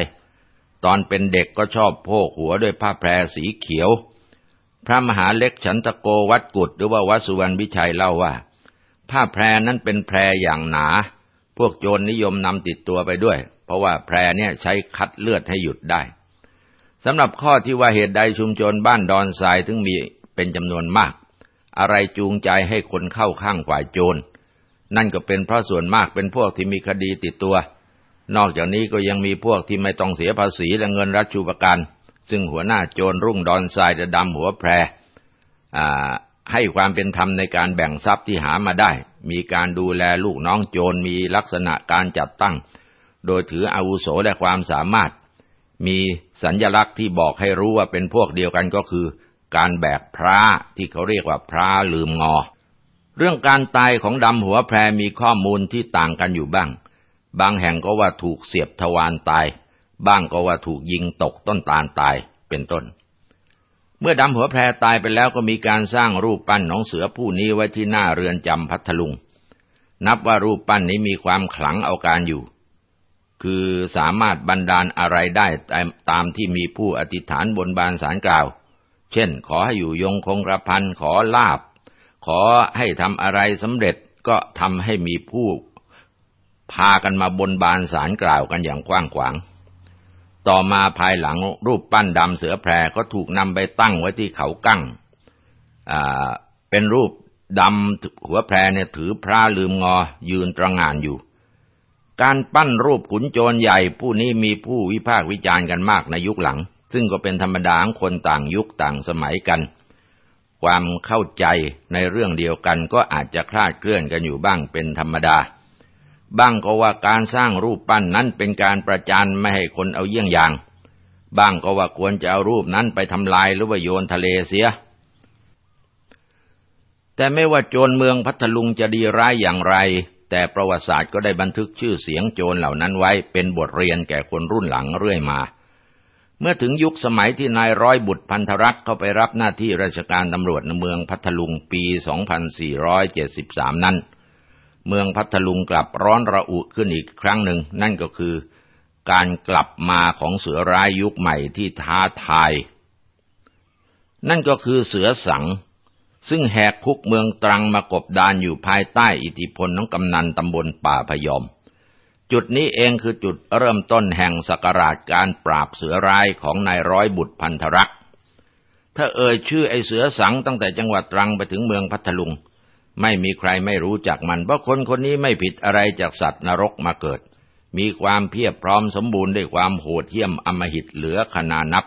ตอนเป็นเด็กก็ชอบโพกหัวด้วยผ้าแพรสีเขียว พระมหาเล็กฉันตะโกวัดกุดหรือว่าวัดสุวรรณวิชัยเล่าว่า ผ้าแพรนั้นเป็นแพรอย่างหนา พวกโจรนิยมนำติดตัวไปด้วย เพราะว่าแพรเนี่ยใช้คัดเลือดให้หยุดได้สำหรับข้อที่ว่าเหตุใดชุมชนบ้านดอนทรายถึงมีเป็นจำนวนมาก อะไรจูงใจให้คนเข้าข้างฝ่ายโจร นั่นก็เป็นเพราะส่วนมากเป็นพวกที่มีคดีติดตัว นอกจากนี้ก็ยังมีพวกที่ไม่ต้องเสียภาษีและเงินรัฐชูประกัน ซึ่งหัวหน้าโจรรุ่งดอนทรายจะดำหัวแพรให้ความเป็นธรรมในการแบ่งทรัพย์ที่หามาได้ มีการดูแลลูกน้องโจรมีลักษณะการจัดตั้ง โดยถืออาวุโสและความสามารถ มีสัญญลักษณ์ที่บอกให้รู้ว่าเป็นพวกเดียวกันก็คือ การแบกพระที่เขาเรียกว่าพระลืมงอ เรื่องการตายของดำหัวแพรมีข้อมูลที่ต่างกันอยู่บ้าง บางแห่งก็ว่าถูกเสียบทวารตาย บ้างก็ว่าถูกยิงตกต้นตาลตาย เป็นต้น เมื่อดำหัวแพรตายไปแล้วก็มีการสร้างรูปปั้นของเสือผู้นี้ไว้ที่หน้าเรือนจำพัทลุง นับว่ารูปปั้นนี้มีความขลังเอาการอยู่ คือสามารถบันดาลอะไรได้ตามที่มีผู้อธิษฐานบนบานสารกล่าว เช่น ขอให้อยู่ยงคงกระพัน ขอลาบ ขอให้ทำอะไรสำเร็จก็ทำให้มีผู้พากันมาบนบานสารกล่าวกันอย่างกว้างขวาง ต่อมาภายหลังรูปปั้นดำเสือแพรก็ถูกนำไปตั้งไว้ที่เขากั้ง เป็นรูปดำหัวแพรเนี่ยถือพระลืมงอยืนตระงานอยู่ การปั้นรูปขุนโจรใหญ่ผู้นี้มีผู้วิพากษ์วิจารณ์กันมากในยุคหลัง ซึ่งก็เป็นธรรมดาของคนต่างยุคต่างสมัยกัน ความเข้าใจในเรื่องเดียวกันก็อาจจะคลาดเคลื่อนกันอยู่บ้างเป็นธรรมดา บ้างก็ว่าการสร้างรูปปั้นนั้นเป็นการประจานไม่ให้คนเอาเยี่ยงอย่าง บ้างก็ว่าควรจะเอารูปนั้นไปทำลายหรือว่าโยนทะเลเสีย แต่ไม่ว่าโจรเมืองพัทลุงจะดีร้ายอย่างไร แต่แต่ประวัติศาสตร์ก็ได้บันทึกชื่อเสียงโจรเหล่านั้นไว้เป็นบทเรียนแก่คนรุ่นหลังเรื่อยมา เมื่อถึงยุคสมัยที่นายร้อยบุตรพันธรักษ์เข้าไปรับหน้าที่ราชการตำรวจในเมืองพัทลุงปี 2473 นั้น เมืองพัทลุงกลับร้อนระอุขึ้นอีกครั้งหนึ่ง นั่นก็คือการกลับมาของเสือร้ายยุคใหม่ที่ท้าทาย นั่นก็คือเสือสัง ซึ่งแหกคุกเมืองตรังมากบดานอยู่ภายใต้อิทธิพลของกำนันตำบลป่าพยอม จุดนี้เองคือจุดเริ่มต้นแห่งสกราชการปราบเสือร้ายของนายร้อยบุตรพันธรักษ์ถ้าเอ่ยชื่อไอเสือสังตั้งแต่จังหวัดตรังไปถึงเมืองพัทลุง ไม่มีใครไม่รู้จักมัน เพราะคนคนนี้ไม่ผิดอะไรจากสัตว์นรกมาเกิด มีความเพียบพร้อมสมบูรณ์ด้วยความโหดเหี้ยมอมหิตเหลือขนานับ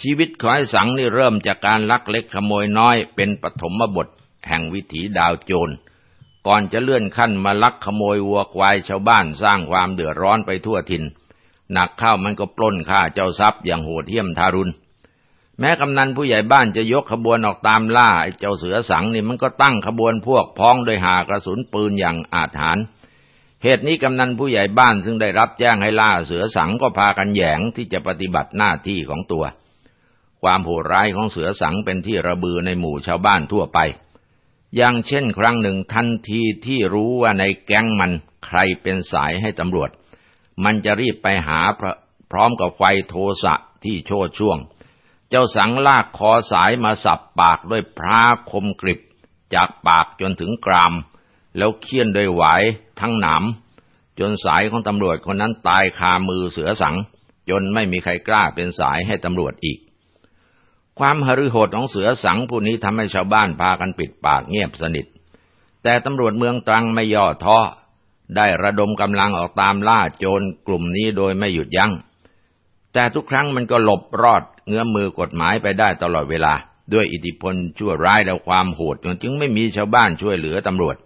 ชีวิตของไอสังนี่เริ่มจากการลักเล็กขโมยน้อย เป็นปฐมบทแห่งวิถีดาวโจร ก่อนจะเลื่อนขั้นมาลักขโมยวัวควายชาวบ้านสร้างความเดือดร้อนไปทั่วถิ่น หนักเข้ามันก็ปล้นฆ่าเจ้าทรัพย์อย่างโหดเหี้ยมทารุณ แม้กำนันผู้ใหญ่บ้านจะยกขบวนออกตามล่าไอ้เจ้าเสือสังนี่มันก็ตั้งขบวนพวกพ้องโดยหากระสุนปืนอย่างอาถรรพ์เหตุนี้กำนันผู้ใหญ่บ้านซึ่งได้รับแจ้งให้ล่าเสือสังก็พากันแยงที่จะปฏิบัติหน้าที่ของตัว ความโหดร้ายของเสือสังเป็นที่ระบือในหมู่ชาวบ้านทั่วไป อย่างเช่นครั้งหนึ่งทันทีที่รู้ว่าในแก๊งมันใครเป็นสายให้ตำรวจ มันจะรีบไปหาพร้อมกับไฟโทสะที่โชดช่วง เจ้าสังลากคอสายมาสับปากด้วยพระคมกริบ จากปากจนถึงกราม แล้วเคี่ยนด้วยหวายทั้งหนามจนสายของตำรวจคนนั้นตายคามือเสือสัง จนไม่มีใครกล้าเป็นสายให้ตำรวจอีก ความหฤโหดของเสือสังผู้นี้ทำให้ชาวบ้านพากันปิดปากเงียบสนิท แต่ตำรวจเมืองตรังไม่ย่อท้อได้ระดมกำลังออกตามล่าโจรกลุ่มนี้โดยไม่หยุดยัง้ง แต่ทุกครั้งมันก็หลบรอดเงื้อมือกฎหมายไปได้ตลอดเวลา ด้วยอิทธิพลชั่วร้ายและความโหดจึงไม่มีชาวบ้านช่วยเหลือตำรวจ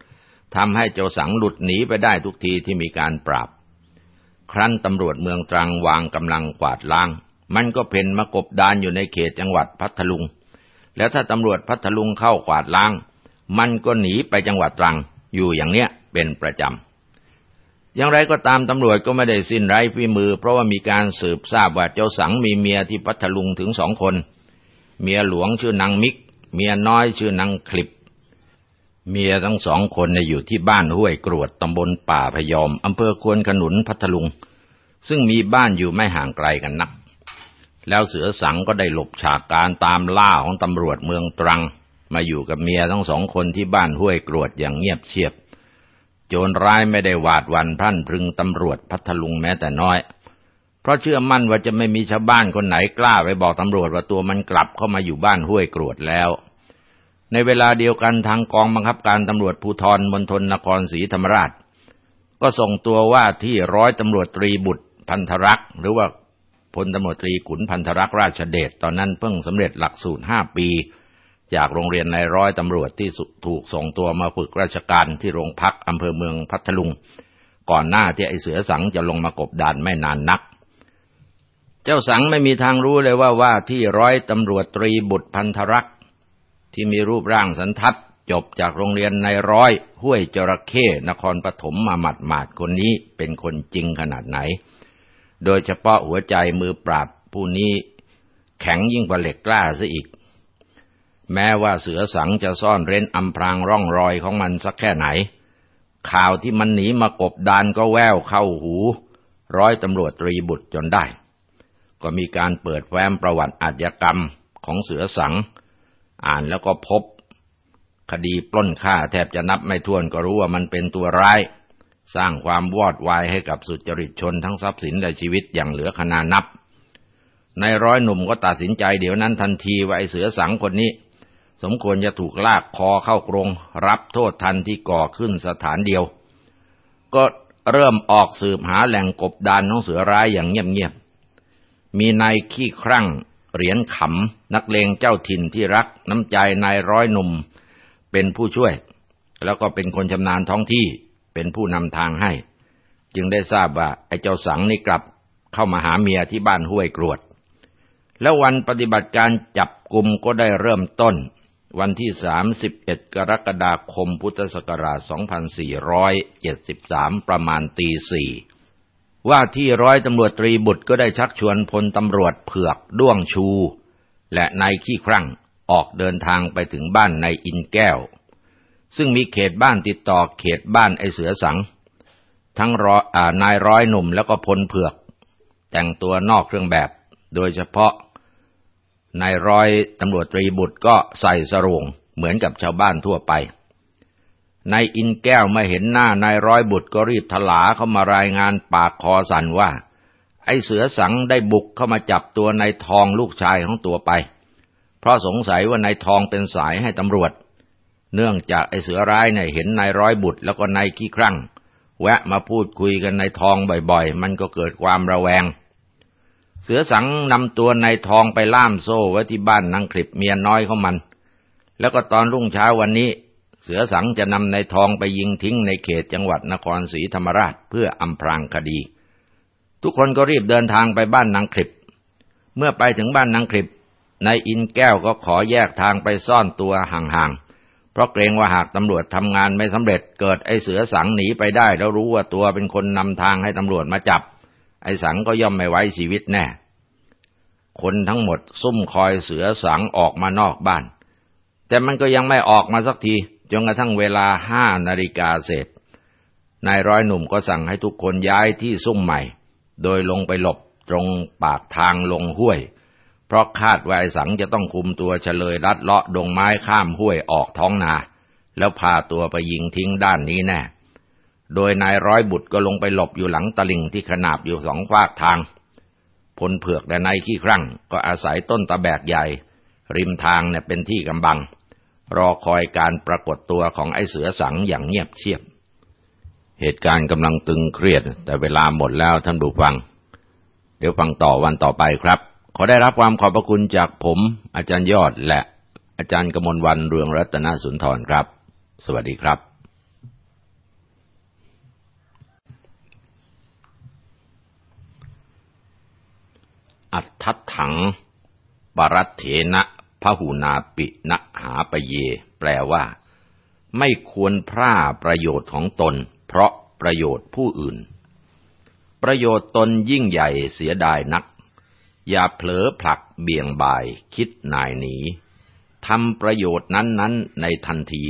ทำให้เจ้าสังหลุดหนีไปได้ทุกทีที่มีการปราบ ครั้นตำรวจเมืองตรังวางกำลังกวาดล้าง มันก็เพ่นมากบดานอยู่ในเขตจังหวัดพัทลุง แล้วถ้าตำรวจพัทลุงเข้ากวาดล้าง มันก็หนีไปจังหวัดตรังอยู่อย่างเนี้ยเป็นประจำ อย่างไรก็ตามตำรวจก็ไม่ได้สิ้นไร้ฝีมือ เพราะว่ามีการสืบทราบว่าเจ้าสังมีเมียที่พัทลุงถึงสองคน เมียหลวงชื่อนางมิก เมียน้อยชื่อนางคลิป เมียทั้งสองคนอยู่ที่บ้านห้วยกรวดตำบลป่าพยอมอำเภอควนขนุนพัทลุง ซึ่งมีบ้านอยู่ไม่ห่างไกลกันนัก แล้วเสือสังก็ได้หลบฉากการตามล่าของตำรวจเมืองตรัง มาอยู่กับเมียทั้งสองคนที่บ้านห้วยกรวดอย่างเงียบเชียบ โจรร้ายไม่ได้หวาดวันพันพึงตำรวจพัทลุงแม้แต่น้อย เพราะเชื่อมั่นว่าจะไม่มีชาวบ้านคนไหนกล้าไปบอกตำรวจว่าตัวมันกลับเข้ามาอยู่บ้านห้วยกรวดแล้วในเวลาเดียวกันทางกองบังคับการตำรวจภูธรมณฑลนครศรีธรรมราช ก็ส่งตัวว่าที่ร้อยตำรวจตรีบุตรพันธรักษ์ หรือว่า พลตำรวจตรีขุนพันธรักษ์ราชเดชตอนนั้นเพิ่งสำเร็จหลักสูตรห้าปี จากโรงเรียนนายร้อยตำรวจที่ถูกส่งตัวมาฝึกราชการที่โรงพักอำเภอเมืองพัทลุง ก่อนหน้าที่ไอเสือสังจะลงมากบดานไม่นานนัก เจ้าสังไม่มีทางรู้เลยว่าว่าที่ร้อยตำรวจตรีบุตรพันธรักษ์ที่มีรูปร่างสันทัดจบจากโรงเรียนนายร้อยห้วยจระเข้นครปฐมมาหมัดหมาดคนนี้เป็นคนจริงขนาดไหน โดยเฉพาะหัวใจมือปราบผู้นี้ แข็งยิ่งกว่าเหล็กกล้าซะอีก แม้ว่าเสือสังจะซ่อนเร้นอำพรางร่องรอยของมันสักแค่ไหน ข่าวที่มันหนีมากบดานก็แววเข้าหู ร้อยตำรวจตรีบุตรจนได้ ก็มีการเปิดแฟ้มประวัติอาชญากรรมของเสือสัง อ่านแล้วก็พบ คดีปล้นฆ่าแทบจะนับไม่ถ้วนก็รู้ว่ามันเป็นตัวร้าย สร้างความวอดวายให้กับสุจริตชนทั้งทรัพย์สินและชีวิตอย่างเหลือขนานับ ในร้อยหนุ่มก็ตัดสินใจเดี๋ยวนั้นทันทีว่าไอเสือสังคนนี้ สมควรจะถูกลากคอเข้ากรง รับโทษทันที่ก่อขึ้นสถานเดียว ก็เริ่มออกสืบหาแหล่งกบดานของเสือร้ายอย่างเงียบๆ มีนายขี้ครั่ง เหรียญขำ นักเลงเจ้าถิ่นที่รักน้ำใจนายร้อยหนุ่ม เป็นผู้ช่วย แล้วก็เป็นคนชำนาญท้องที่ เป็นผู้นำทางให้ จึงได้ทราบว่าไอ้เจ้าสังนี่กลับเข้ามาหาเมียที่บ้านห้วยกรวด แล้ววันปฏิบัติการจับกลุ่มก็ได้เริ่มต้น วันที่ 31 กรกฎาคมพุทธศักราช 2473 ประมาณตีสี่ว่าที่ร้อยตำรวจตรีบุตรก็ได้ชักชวนพลตำรวจเผือกด้วงชู และนายขี้ครั่งออกเดินทางไปถึงบ้านนายอินแก้ว ซึ่งมีเขตบ้านติดต่อเขตบ้านไอเสือสัง ทั้งร้อยนายร้อยหนุ่มแล้วก็พลเผือก แต่งตัวนอกเครื่องแบบ โดยเฉพาะนายร้อยตำรวจตรีบุตรก็ใส่สรงเหมือนกับชาวบ้านทั่วไป นายอินแก้วมาเห็นหน้านายร้อยบุตรก็รีบถลาเข้ามารายงานปากคอสั่นว่า ไอ้เสือสังได้บุกเข้ามาจับตัวนายทองลูกชายของตัวไป เพราะสงสัยว่านายทองเป็นสายให้ตำรวจ เนื่องจากไอเสือร้ายเนี่ยเห็นนายร้อยบุตรแล้วก็นายขี้ครั่ง แวะมาพูดคุยกันนายทองบ่อยๆ มันก็เกิดความระแวง เสือสังนำตัวนายทองไปล่ามโซ่ไว้ที่บ้านนางคลิปเมียน้อยของมัน แล้วก็ตอนรุ่งเช้าวันนี้ เสือสังจะนำในทองไปยิงทิ้งในเขตจังหวัดนครศรีธรรมราชเพื่ออำพรางคดี ทุกคนก็รีบเดินทางไปบ้านนางคลิปเมื่อไปถึงบ้านนางคลิปนายอินแก้วก็ขอแยกทางไปซ่อนตัวห่างๆ เพราะเกรงว่าหากตำรวจทำงานไม่สำเร็จเกิดไอ้เสือสังหนีไปได้ แล้วรู้ว่าตัวเป็นคนนำทางให้ตำรวจมาจับ ไอ้สังก็ย่อมไม่ไว้ชีวิตแน่ คนทั้งหมดซุ่มคอยเสือสังออกมานอกบ้าน แต่มันก็ยังไม่ออกมาสักทีจนกระทั่งเวลาห้านาฬิกาเสร็จนายร้อยหนุ่มก็สั่งให้ทุกคนย้ายที่ซุ่มใหม่ โดยลงไปหลบตรงปากทางลงห้วย ราะคาดว่าไอ้สังจะต้องคุมตัวเฉลยรัดเลาะดงไม้ข้ามห้วยออกท้องนา แล้วพาตัวไปยิงทิ้งด้านนี้แน่โดยนายร้อยบุตรก็ลงไปหลบอยู่หลังตลิ่งที่ขนาบอยู่สองฝากทางพลเผือกและนายขี้ครั่งก็อาศัยต้นตะแบกใหญ่ ริมทางเนี่ยเป็นที่กำบัง รอคอยการปรากฏตัวของไอ้เสือสังอย่างเงียบเชียบ เหตุการณ์กำลังตึงเครียด แต่เวลาหมดแล้วท่านผู้ฟัง เดี๋ยวฟังต่อวันต่อไปครับ ขอได้รับความขอบพระคุณจากผม อาจารย์ยอดและอาจารย์กมลวันเรืองรัตนสุนทรครับ สวัสดีครับอัฏฐถัง ปรัตเถนะพหูนาปินะหาปเย แปลว่า ไม่ควรพร่าประโยชน์ของตน เพราะประโยชน์ผู้อื่น ประโยชน์ตนยิ่งใหญ่เสียดายนัก อย่าเผลอผลักเบี่ยงบ่าย คิดนายหนีทำประโยชน์นั้นๆ ในทันที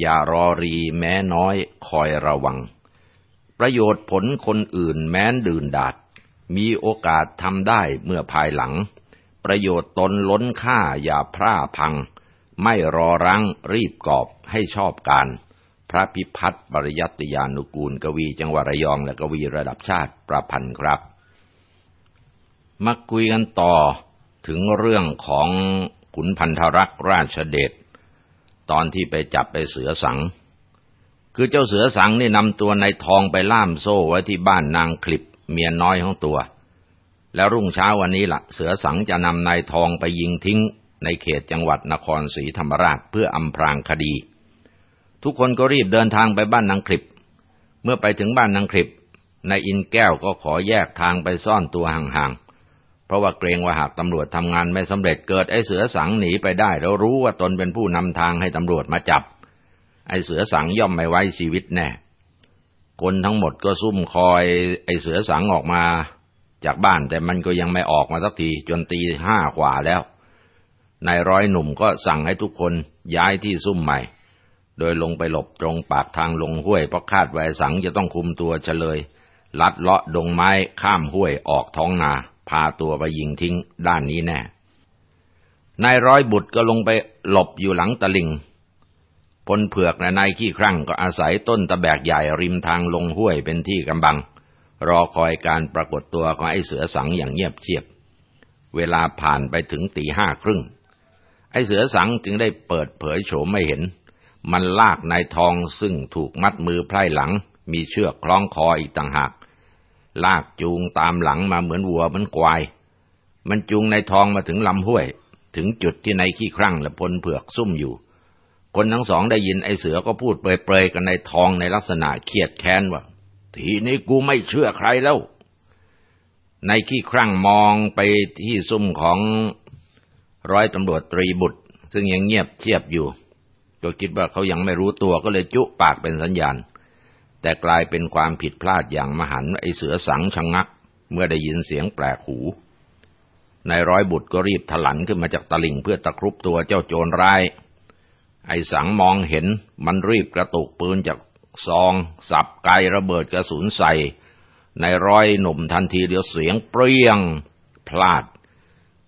อย่ารอรีแม้น้อยคอยระวัง ประโยชน์ผลคนอื่นแม้นดื่นดาดมีโอกาสทำได้เมื่อภายหลัง ประโยชน์ตนล้นค่าอย่าพร่าพัง ไม่รอรังรีบกอบให้ชอบการ พระพิพัฒน์ปริยัติยานุกูลกวีจังหวัดระยองและกวีระดับชาติประพันธ์ครับ มาคุยกันต่อถึงเรื่องของขุนพันธรักษ์ราชเดชตอนที่ไปจับไปเสือสัง คือเจ้าเสือสังนี่นำตัวในทองไปล่ามโซ่ไว้ที่บ้านนางคลิปเมียน้อยของตัว แล้วรุ่งเช้าวันนี้ละ่ะ เสือสังจะนำนายทองไปยิงทิ้ง ในเขตจังหวัดนครศรีธรรมราชเพื่ออำพรางคดี ทุกคนก็รีบเดินทางไปบ้านนางคลิป เมื่อไปถึงบ้านนางคลิปนายอินแก้วก็ขอแยกทางไปซ่อนตัวห่างๆ เพราะว่าเกรงว่าหากตำรวจทำงานไม่สำเร็จเกิดไอ้เสือสังหนีไปได้ แล้วรู้ว่าตนเป็นผู้นำทางให้ตำรวจมาจับ ไอ้เสือสังย่อมไม่ไว้ชีวิตแน่ คนทั้งหมดก็ซุ่มคอย ไอ้เสือสังออกมา จากบ้านแต่มันก็ยังไม่ออกมาสักทีจนตีห้ากว่าแล้วนายร้อยหนุ่มก็สั่งให้ทุกคนย้ายที่ซุ่มใหม่ โดยลงไปหลบตรงปากทางลงห้วยเพราะคาดว่าสังจะต้องคุมตัวเฉลย ลัดเลาะดงไม้ข้ามห้วยออกท้องนา พาตัวไปยิงทิ้งด้านนี้แน่ นายร้อยบุตรก็ลงไปหลบอยู่หลังตะลิงพลเผือกและนายขี้ครั่งก็อาศัยต้นตะแบกใหญ่ริมทางลงห้วยเป็นที่กำบัง รอคอยการปรากฏตัวของไอ้เสือสังอย่างเงียบเชียบ เวลาผ่านไปถึงตีห้าครึ่ง ไอ้เสือสังจึงได้เปิดเผยโฉมไม่เห็น มันลากนายทองซึ่งถูกมัดมือไพร่หลัง มีเชือกคล้องคออีกต่างหาก ลากจูงตามหลังมาเหมือนวัวเหมือนควาย มันจูงนายทองมาถึงลำห้วย ถึงจุดที่นายขี้ครั่งและพลเผือกซุ่มอยู่ คนทั้งสองได้ยินไอ้เสือก็พูดเปรยๆกันในทองในลักษณะเครียดแค้นว่า ทีนี้กูไม่เชื่อใครแล้วในขี้ครั่งมองไปที่ซุ่มของร้อยตำรวจตรีบุตร ซึ่งยังเงียบเชียบอยู่ ก็คิดว่าเขายังไม่รู้ตัวก็เลยจุปากเป็นสัญญาณ แต่กลายเป็นความผิดพลาดอย่างมหันไอเสือสังชะงงัก เมื่อได้ยินเสียงแปลกหูนายร้อยบุตรก็รีบถลันขึ้นมาจากตลิ่งเพื่อตะครุบตัวเจ้าโจรร้าย ไอสังมองเห็นมันรีบกระตุกปืนจากซอง สับไกระเบิดกระสุนใส่ในร้อยหนุ่มทันทีเดียวเสียงเปรี้ยง พลาด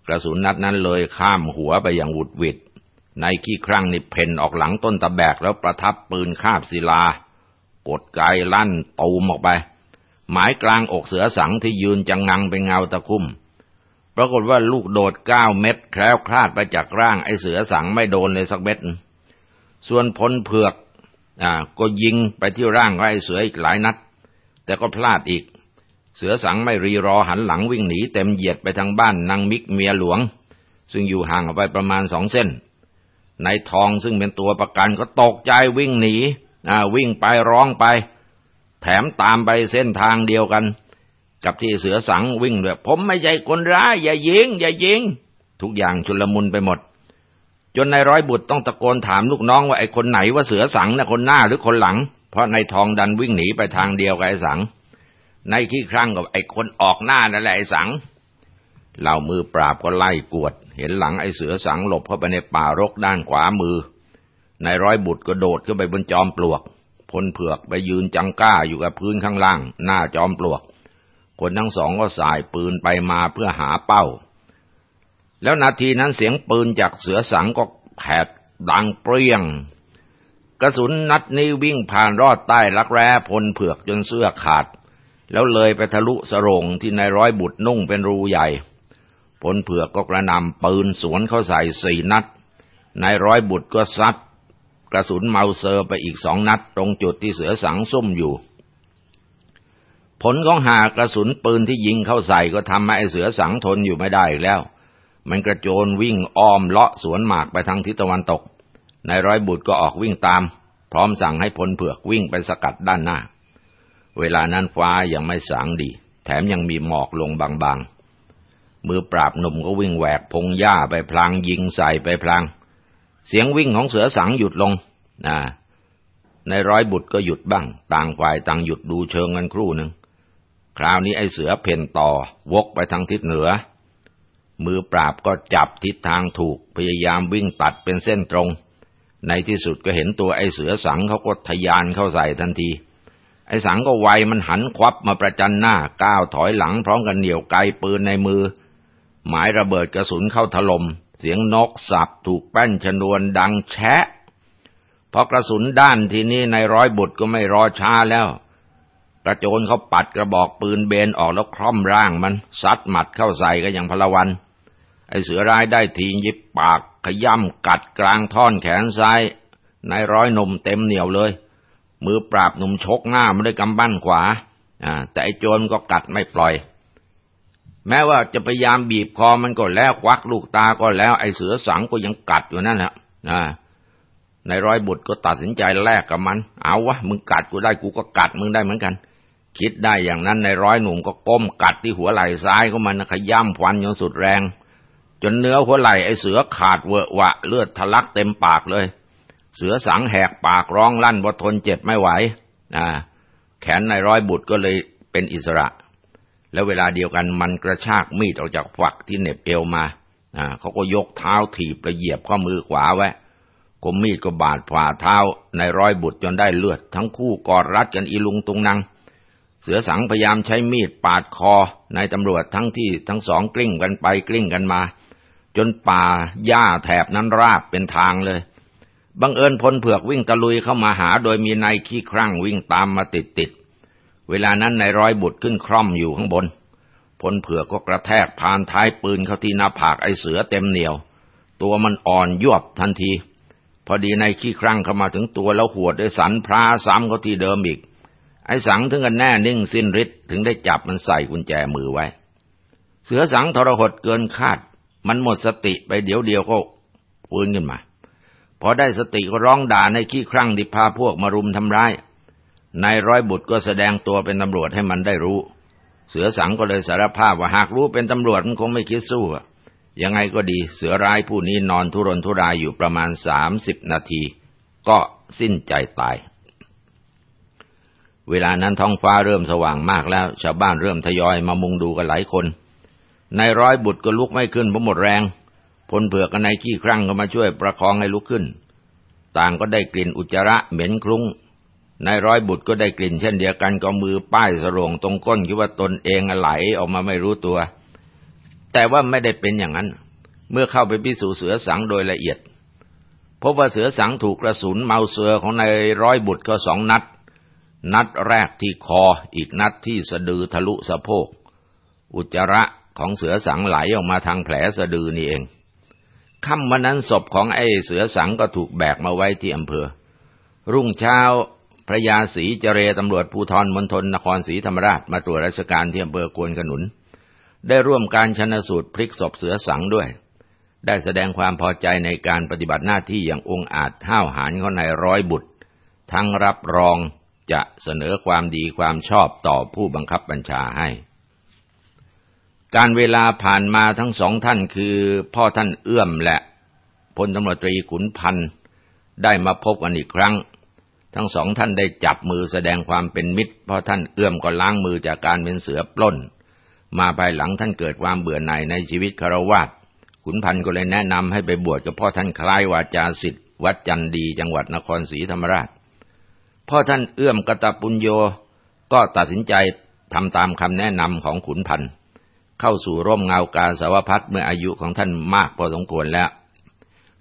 กระสุนนัดนั้นเลยข้ามหัวไปอย่างวุดวิดในขี้ครั่งนี่เพ่นออกหลังต้นตะแบกแล้วประทับปืนคาบศิลา กดไกลั่นตูมออกไป หมายกลางอกเสือสังที่ยืนจังงังเป็นเงาตะคุ่ม ปรากฏว่าลูกโดดเก้าเม็ดแคล้วคลาดไปจากร่างไอ้เสือสังไม่โดนเลยสักเม็ด ส่วนพลเผือกอ่าก็ยิงไปที่ร่างไอ้เสืออีกหลายนัด แต่ก็พลาดอีก เสือสังไม่รีรอหันหลังวิ่งหนีเต็มเหยียดไปทางบ้านนางมิกเมียหลวง ซึ่งอยู่ห่างออกไปประมาณสองเส้นนายทองซึ่งเป็นตัวประกันก็ตกใจวิ่งหนี วิ่งไปร้องไป แถมตามไปเส้นทางเดียวกัน กับที่เสือสังวิ่งด้วยผมไม่ใช่คนร้าย อย่ายิง อย่ายิง ทุกอย่างชุลมุนไปหมด จนนายร้อยบุตรต้องตะโกนถามลูกน้องว่าไอ้คนไหนว่าเสือสังนะคนหน้าหรือคนหลัง เพราะนายทองดันวิ่งหนีไปทางเดียวกับไอ้สังในที่ครั้งกับไอ้คนออกหน้านั่นแหละไอ้สังเหล่ามือปราบก็ไล่กวด เห็นหลังไอ้เสือสังหลบเข้าไปในป่ารกด้านขวามือ นายร้อยบุตรก็โดดขึ้นไปบนจอมปลวก พลเผือกไปยืนจังก้าอยู่กับพื้นข้างล่าง หน้าจอมปลวก คนทั้งสองก็สายปืนไปมาเพื่อหาเป้า แล้วนาทีนั้นเสียงปืนจากเสือสังก็แผดดังเปรี้ยง กระสุนนัดนี้วิ่งผ่านรอดใต้ลักแร้พลเผือกจนเสื้อขาด แล้วเลยไปทะลุสรงที่นายร้อยบุตรนุ่งเป็นรูใหญ่พลเผือกก็กระนำปืนสวนเข้าใส่สี่นัดนายร้อยบุตรก็ซัด ระสุนเมาเซอร์ไปอีกสองนัดตรงจุดที่เสือสังซุ่มอยู่ ผลของหากระสุนปืนที่ยิงเข้าใส่ก็ทำให้เสือสังทนอยู่ไม่ได้แล้ว มันกระโจนวิ่งอ้อมเลาะสวนหมากไปทางทิศตะวันตก นายร้อยบุตรก็ออกวิ่งตาม พร้อมสั่งให้พลเผือกวิ่งไปสกัดด้านหน้า เวลานั้นฟ้ายังไม่สางดี แถมยังมีหมอกลงบางๆมือปราบหนุ่มก็วิ่งแหวกพงหญ้าไปพลางยิงใส่ไปพลาง เสียงวิ่งของเสือสังหยุดลงนะในร้อยบุตรก็หยุดบ้าง ต่างฝ่ายต่างหยุดดูเชิงกันครู่หนึ่งคราวนี้ไอ้เสือเพ่นต่อ วกไปทางทิศเหนือ มือปราบก็จับทิศทางถูกพยายามวิ่งตัดเป็นเส้นตรง ในที่สุดก็เห็นตัวไอ้เสือสังเขาก็ทยานเข้าใส่ทันที ไอ้สังก็ไวมันหันควับมาประจันหน้าก้าวถอยหลังพร้อมกันเหนี่ยวไกปืนในมือ หมายระเบิดกระสุนเข้าถลม่ม เสียงนกสับถูกแป้นชนวนดังแชะพอกระสุนด้านทีนี้ในร้อยบุตรก็ไม่รอช้าแล้ว กระโจนเขาปัดกระบอกปืนเบนออกแล้วคล่อมร่างมันซัดหมัดเข้าใส่ก็อย่างพลวัน ไอเสือร้ายได้ทียิบปากขย่ำกัดกลางท่อนแขนซ้ายนายร้อยหนุ่มเต็มเหนียวเลย มือปราบหนุ่มชกหน้ามาด้วยกำบั้นขวาอ่าแต่ไอโจรก็กัดไม่ปล่อย แม้ว่าจะพยายามบีบคอมันก็แล้วควักลูกตาก็แล้ว ไอเสือสังก็ยังกัดอยู่นั่นแหละอ่านายร้อยบุตรก็ตัดสินใจแลกกับมัน เอาวะมึงกัดกูได้กูก็กัดมึงได้เหมือนกัน คิดได้อย่างนั้นในร้อยหนุ่มก็ก้มกัดที่หัวไหล่ซ้ายของมันขย่ำฟันจนสุดแรง จนเนื้อหัวไหล่ไอ้เสือขาดเวอะวะ เลือดทะลักเต็มปากเลย เสือสังแหกปากร้องลั่นว่าทนเจ็บไม่ไหวอ่าแขนในร้อยบุตรก็เลยเป็นอิสระ แล้วเวลาเดียวกันมันกระชากมีดออกจากฝักที่เหน็บเอวมาอ่าเขาก็ยกเท้าถีบระเหยียบข้อมือขวาไว้คมมีดก็บาดฝ่าเท้าในร้อยบุตรจนได้เลือด ทั้งคู่กอดรัดกันอีลุงตุงนังเสือสังพยายามใช้มีดปาดคอนายตำรวจทั้งที่ทั้งสองกลิ้งกันไปกลิ้งกันมา จนป่าหญ้าแถบนั้นราบเป็นทางเลยบังเอิญพลเผือกวิ่งตะลุยเข้ามาหา โดยมีนายขี้ครั่งวิ่งตามมาติดติด เวลานั้นนายร้อยบุตรขึ้นคร่อมอยู่ข้างบน พลเผือกก็กระแทกผ่านท้ายปืนเข้าที่หน้าผากไอเสือเต็มเหนียว ตัวมันอ่อนยวบทันที พอดีนายขี้ครั่งเข้ามาถึงตัวแล้วหัวด้วยสันพราซ้ำเขาที่เดิมอีก ไอสังถึงกันแน่นิ่งสิ้นฤทธิ์ถึงได้จับมันใส่กุญแจมือไว้ เสือสังทรหดเกินคาด มันหมดสติไปเดี๋ยวเดียวก็ฟื้นขึ้นมา พอได้สติก็ร้องด่าในขี้ครั่งที่พาพวกมารุมทำร้าย นายร้อยบุตรก็แสดงตัวเป็นตำรวจให้มันได้รู้ เสือสังก็เลยสารภาพว่าหากรู้เป็นตำรวจมันคงไม่คิดสู้ยังไงก็ดีเสือร้ายผู้นี้นอนทุรนทุรายอยู่ประมาณสามสิบนาที ก็สิ้นใจตาย เวลานั้นท้องฟ้าเริ่มสว่างมากแล้ว ชาวบ้านเริ่มทยอยมามุงดูกันหลายคนนายร้อยบุตรก็ลุกไม่ขึ้นเพราะหมดแรงพลเผือกกับนายขี้ครั่งก็มาช่วยประคองให้ลุกขึ้น ต่างก็ได้กลิ่นอุจจาระเหม็นคลุ้ง นายร้อยบุตรก็ได้กลิ่นเช่นเดียวกันก็มือป้ายสรงตรงก้นคิดว่าตนเองไหลออกมาไม่รู้ตัว แต่ว่าไม่ได้เป็นอย่างนั้น เมื่อเข้าไปพิสูจน์เสือสังโดยละเอียด พบว่าเสือสังถูกกระสุนเมาเสือของนายร้อยบุตรก็สองนัด นัดแรกที่คออีกนัดที่สะดือทะลุสะโพก อุจจาระของเสือสังไหลออกมาทางแผลสะดือนี่เองค่ำวันนั้นศพของไอ้เสือสังก็ถูกแบกมาไว้ที่อำเภอ รุ่งเช้า พระยาศรีเจเรตำรวจภูธรมณฑลนครศรีธรรมราชมาตรวจราชการที่อำเภอควนขนุน ได้ร่วมการชนสูตรพลิกศพเสือสังด้วย ได้แสดงความพอใจในการปฏิบัติหน้าที่อย่างองอาจห้าวหาญของนายร้อยบุตร ทั้งรับรองจะเสนอความดีความชอบต่อผู้บังคับบัญชาให้ การเวลาผ่านมาทั้งสองท่านคือพ่อท่านเอื้อมและพลตำรวจตรีขุนพันธ์ได้มาพบกันอีกครั้ง ทั้งสองท่านได้จับมือแสดงความเป็นมิตร เพราะท่านเอื้อมก็ล้างมือจากการเป็นเสือปล้น มาภายหลังท่านเกิดความเบื่อหน่ายในชีวิตคารวาสขุนพันธ์ก็เลยแนะนำให้ไปบวชกับพ่อท่านคล้ายวาจาสิทธิ์วัดจันดีจังหวัดนครศรีธรรมราช พ่อท่านเอื้อมกตปุญโยก็ตัดสินใจทำตามคำแนะนำของขุนพันธ์เข้าสู่ร่มเงากาสาวพัดเมื่ออายุของท่านมากพอสมควรแล้ว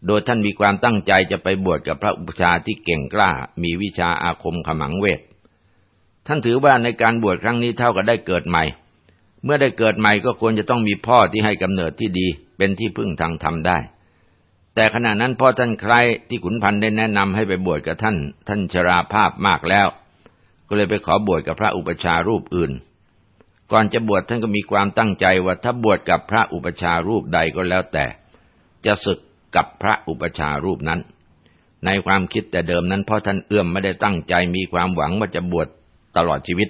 โดยท่านมีความตั้งใจจะไปบวชกับพระอุปชาที่เก่งกล้า มีวิชาอาคมขมังเวท ท่านถือว่าในการบวชครั้งนี้เท่ากับได้เกิดใหม่ เมื่อได้เกิดใหม่ก็ควรจะต้องมีพ่อที่ให้กำเนิดที่ดี เป็นที่พึ่งทางธรรมได้ แต่ขณะนั้นพ่อท่านใครที่ขุนพันธ์ได้แนะนำให้ไปบวชกับท่าน ท่านชราภาพมากแล้ว ก็เลยไปขอบวชกับพระอุปชารูปอื่น ก่อนจะบวชท่านก็มีความตั้งใจว่าถ้าบวชกับพระอุปชารูปใดก็แล้วแต่ จะศึก กับพระอุปชารูปนั้น ในความคิดแต่เดิมนั้นพ่อท่านเอื้อมไม่ได้ตั้งใจมีความหวังว่าจะบวชตลอดชีวิต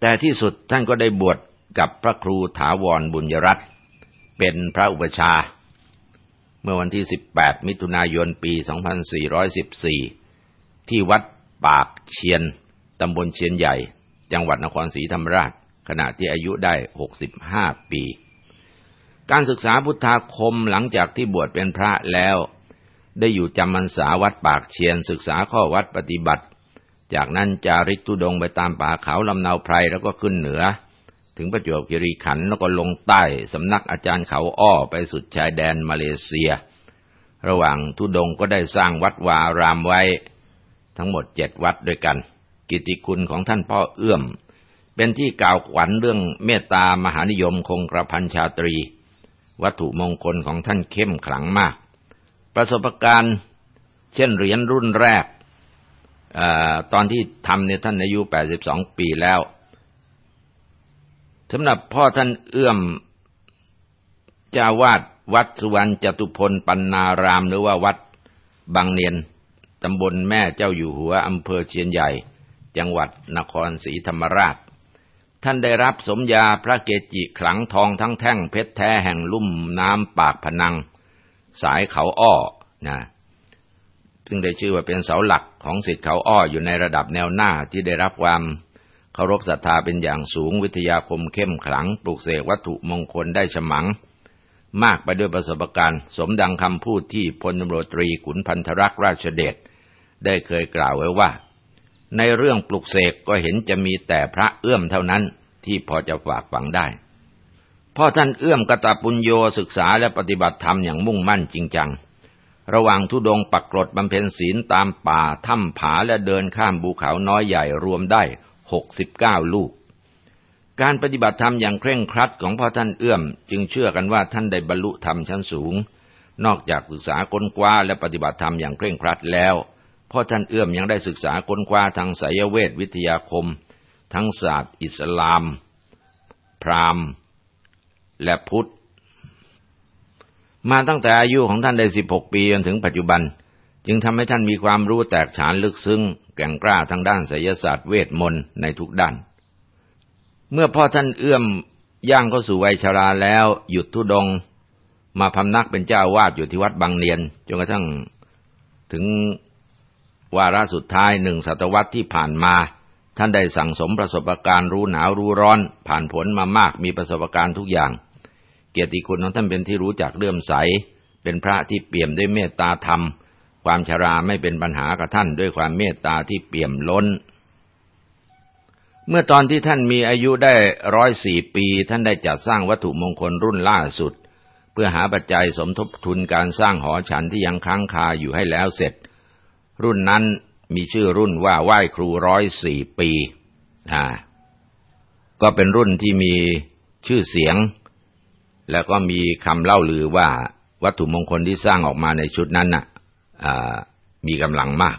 แต่ที่สุดท่านก็ได้บวชกับพระครูถาวรบุญยรัตน์เป็นพระอุปชา เมื่อวันที่ 18 มิถุนายนปี 2414 ที่วัดปากเชียนตำบลเชียนใหญ่ จังหวัดนครศรีธรรมราช ขณะที่อายุได้ 65 ปี การศึกษาพุทธาคมหลังจากที่บวชเป็นพระแล้ว ได้อยู่จำพรรษาวัดปากเชียนศึกษาข้อวัดปฏิบัติ จากนั้นจาริกตุดงไปตามป่าเขาลำนาไพรแล้วก็ขึ้นเหนือ ถึงประจวบคีรีขันธ์แล้วก็ลงใต้สำนักอาจารย์เขาอ้อไปสุดชายแดนมาเลเซีย ระหว่างทุดงก็ได้สร้างวัดวารามไว้ ทั้งหมดเจ็ดวัดด้วยกัน กิติคุณของท่านพ่อเอื้อม เป็นที่กล่าวขวัญเรื่องเมตตามหานิยมคงกระพันชาตรี วัตถุมงคลของท่านเข้มขลังมาก ประสบการณ์เช่นเหรียญรุ่นแรกอตอนที่ทำเนี่ยท่านอายุ 82 ปีแล้วสำหรับพ่อท่านเอื้อมเจ้าวาดวัดสุวรรณจตุพลปันนาราม หรือว่าวัดบางเนียนตำบลแม่เจ้าอยู่หัวอำเภอเชียนใหญ่ จังหวัดนครศรีธรรมราช ท่านได้รับสมญาพระเกจิขลังทองทั้งแท่งเพชรแท้แห่งลุ่มน้ำปากพนัง สายเขาอ้อนะซึ่งได้ชื่อว่าเป็นเสาหลักของสิทธิ์เขาอ้ออยู่ในระดับแนวหน้าที่ได้รับความเคารพศรัทธาเป็นอย่างสูงวิทยาคมเข้มขลัง ปลูกเสกวัตถุมงคลได้ฉมัง มากไปด้วยประสบการณ์ สมดังคำพูดที่พลตำรวจตรีขุนพันธรักษ์ราชเดชได้เคยกล่าวไว้ว่า ในเรื่องปลุกเสกก็เห็นจะมีแต่พระเอื้อมเท่านั้นที่พอจะฝากฝังได้พ่อท่านเอื้อมกตปุญโยศึกษาและปฏิบัติธรรมอย่างมุ่งมั่นจริงจัง ระหว่างทุดงปักกรดบำเพ็ญศีลตามป่าถ้ำผาและเดินข้ามภูเขาน้อยใหญ่รวมได้หกสิบเก้าลูก การปฏิบัติธรรมอย่างเคร่งครัดของพ่อท่านเอื้อม จึงเชื่อกันว่าท่านได้บรรลุธรรมชั้นสูง นอกจากศึกษาค้นคว้าและปฏิบัติธรรมอย่างเคร่งครัดแล้ว พ่อท่านเอื้อมยังได้ศึกษาค้นคว้าทางสายเวทวิทยาคม ทั้งศาสตร์อิสลาม พราหมณ์ และพุทธ มาตั้งแต่อายุของท่านได้สิบหกปีจนถึงปัจจุบัน จึงทำให้ท่านมีความรู้แตกฉานลึกซึ้ง แก่งกล้าทางด้านไสยศาสตร์เวทมนต์ในทุกด้าน เมื่อพ่อท่านเอื้อมย่างเข้าสู่วัยชราแล้วหยุดทุดง มาพำนักเป็นเจ้าวาดอยู่ที่วัดบางเนียนจนกระทั่งถึง วาระสุดท้ายหนึ่งศตวรรษที่ผ่านมา ท่านได้สั่งสมประสบการณ์รู้หนาวรู้ร้อน ผ่านผลมามากมีประสบการณ์ทุกอย่าง เกียรติคุณของท่านเป็นที่รู้จักเลื่อมใส เป็นพระที่เปี่ยมด้วยเมตตาธรรม ความชราไม่เป็นปัญหากับท่านด้วยความเมตตาที่เปี่ยมล้น เมื่อตอนที่ท่านมีอายุได้ร้อยสี่ปี ท่านได้จัดสร้างวัตถุมงคลรุ่นล่าสุด เพื่อหาปัจจัยสมทบทุนการสร้างหอฉันที่ยังค้างคาอยู่ให้แล้วเสร็จ รุ่นนั้นมีชื่อรุ่นว่าไหว้ครูร้อยสี่ปีอ่าก็เป็นรุ่นที่มีชื่อเสียง แล้วก็มีคำเล่าลือว่าวัตถุมงคลที่สร้างออกมาในชุดนั้นน่ะมีกำลังมาก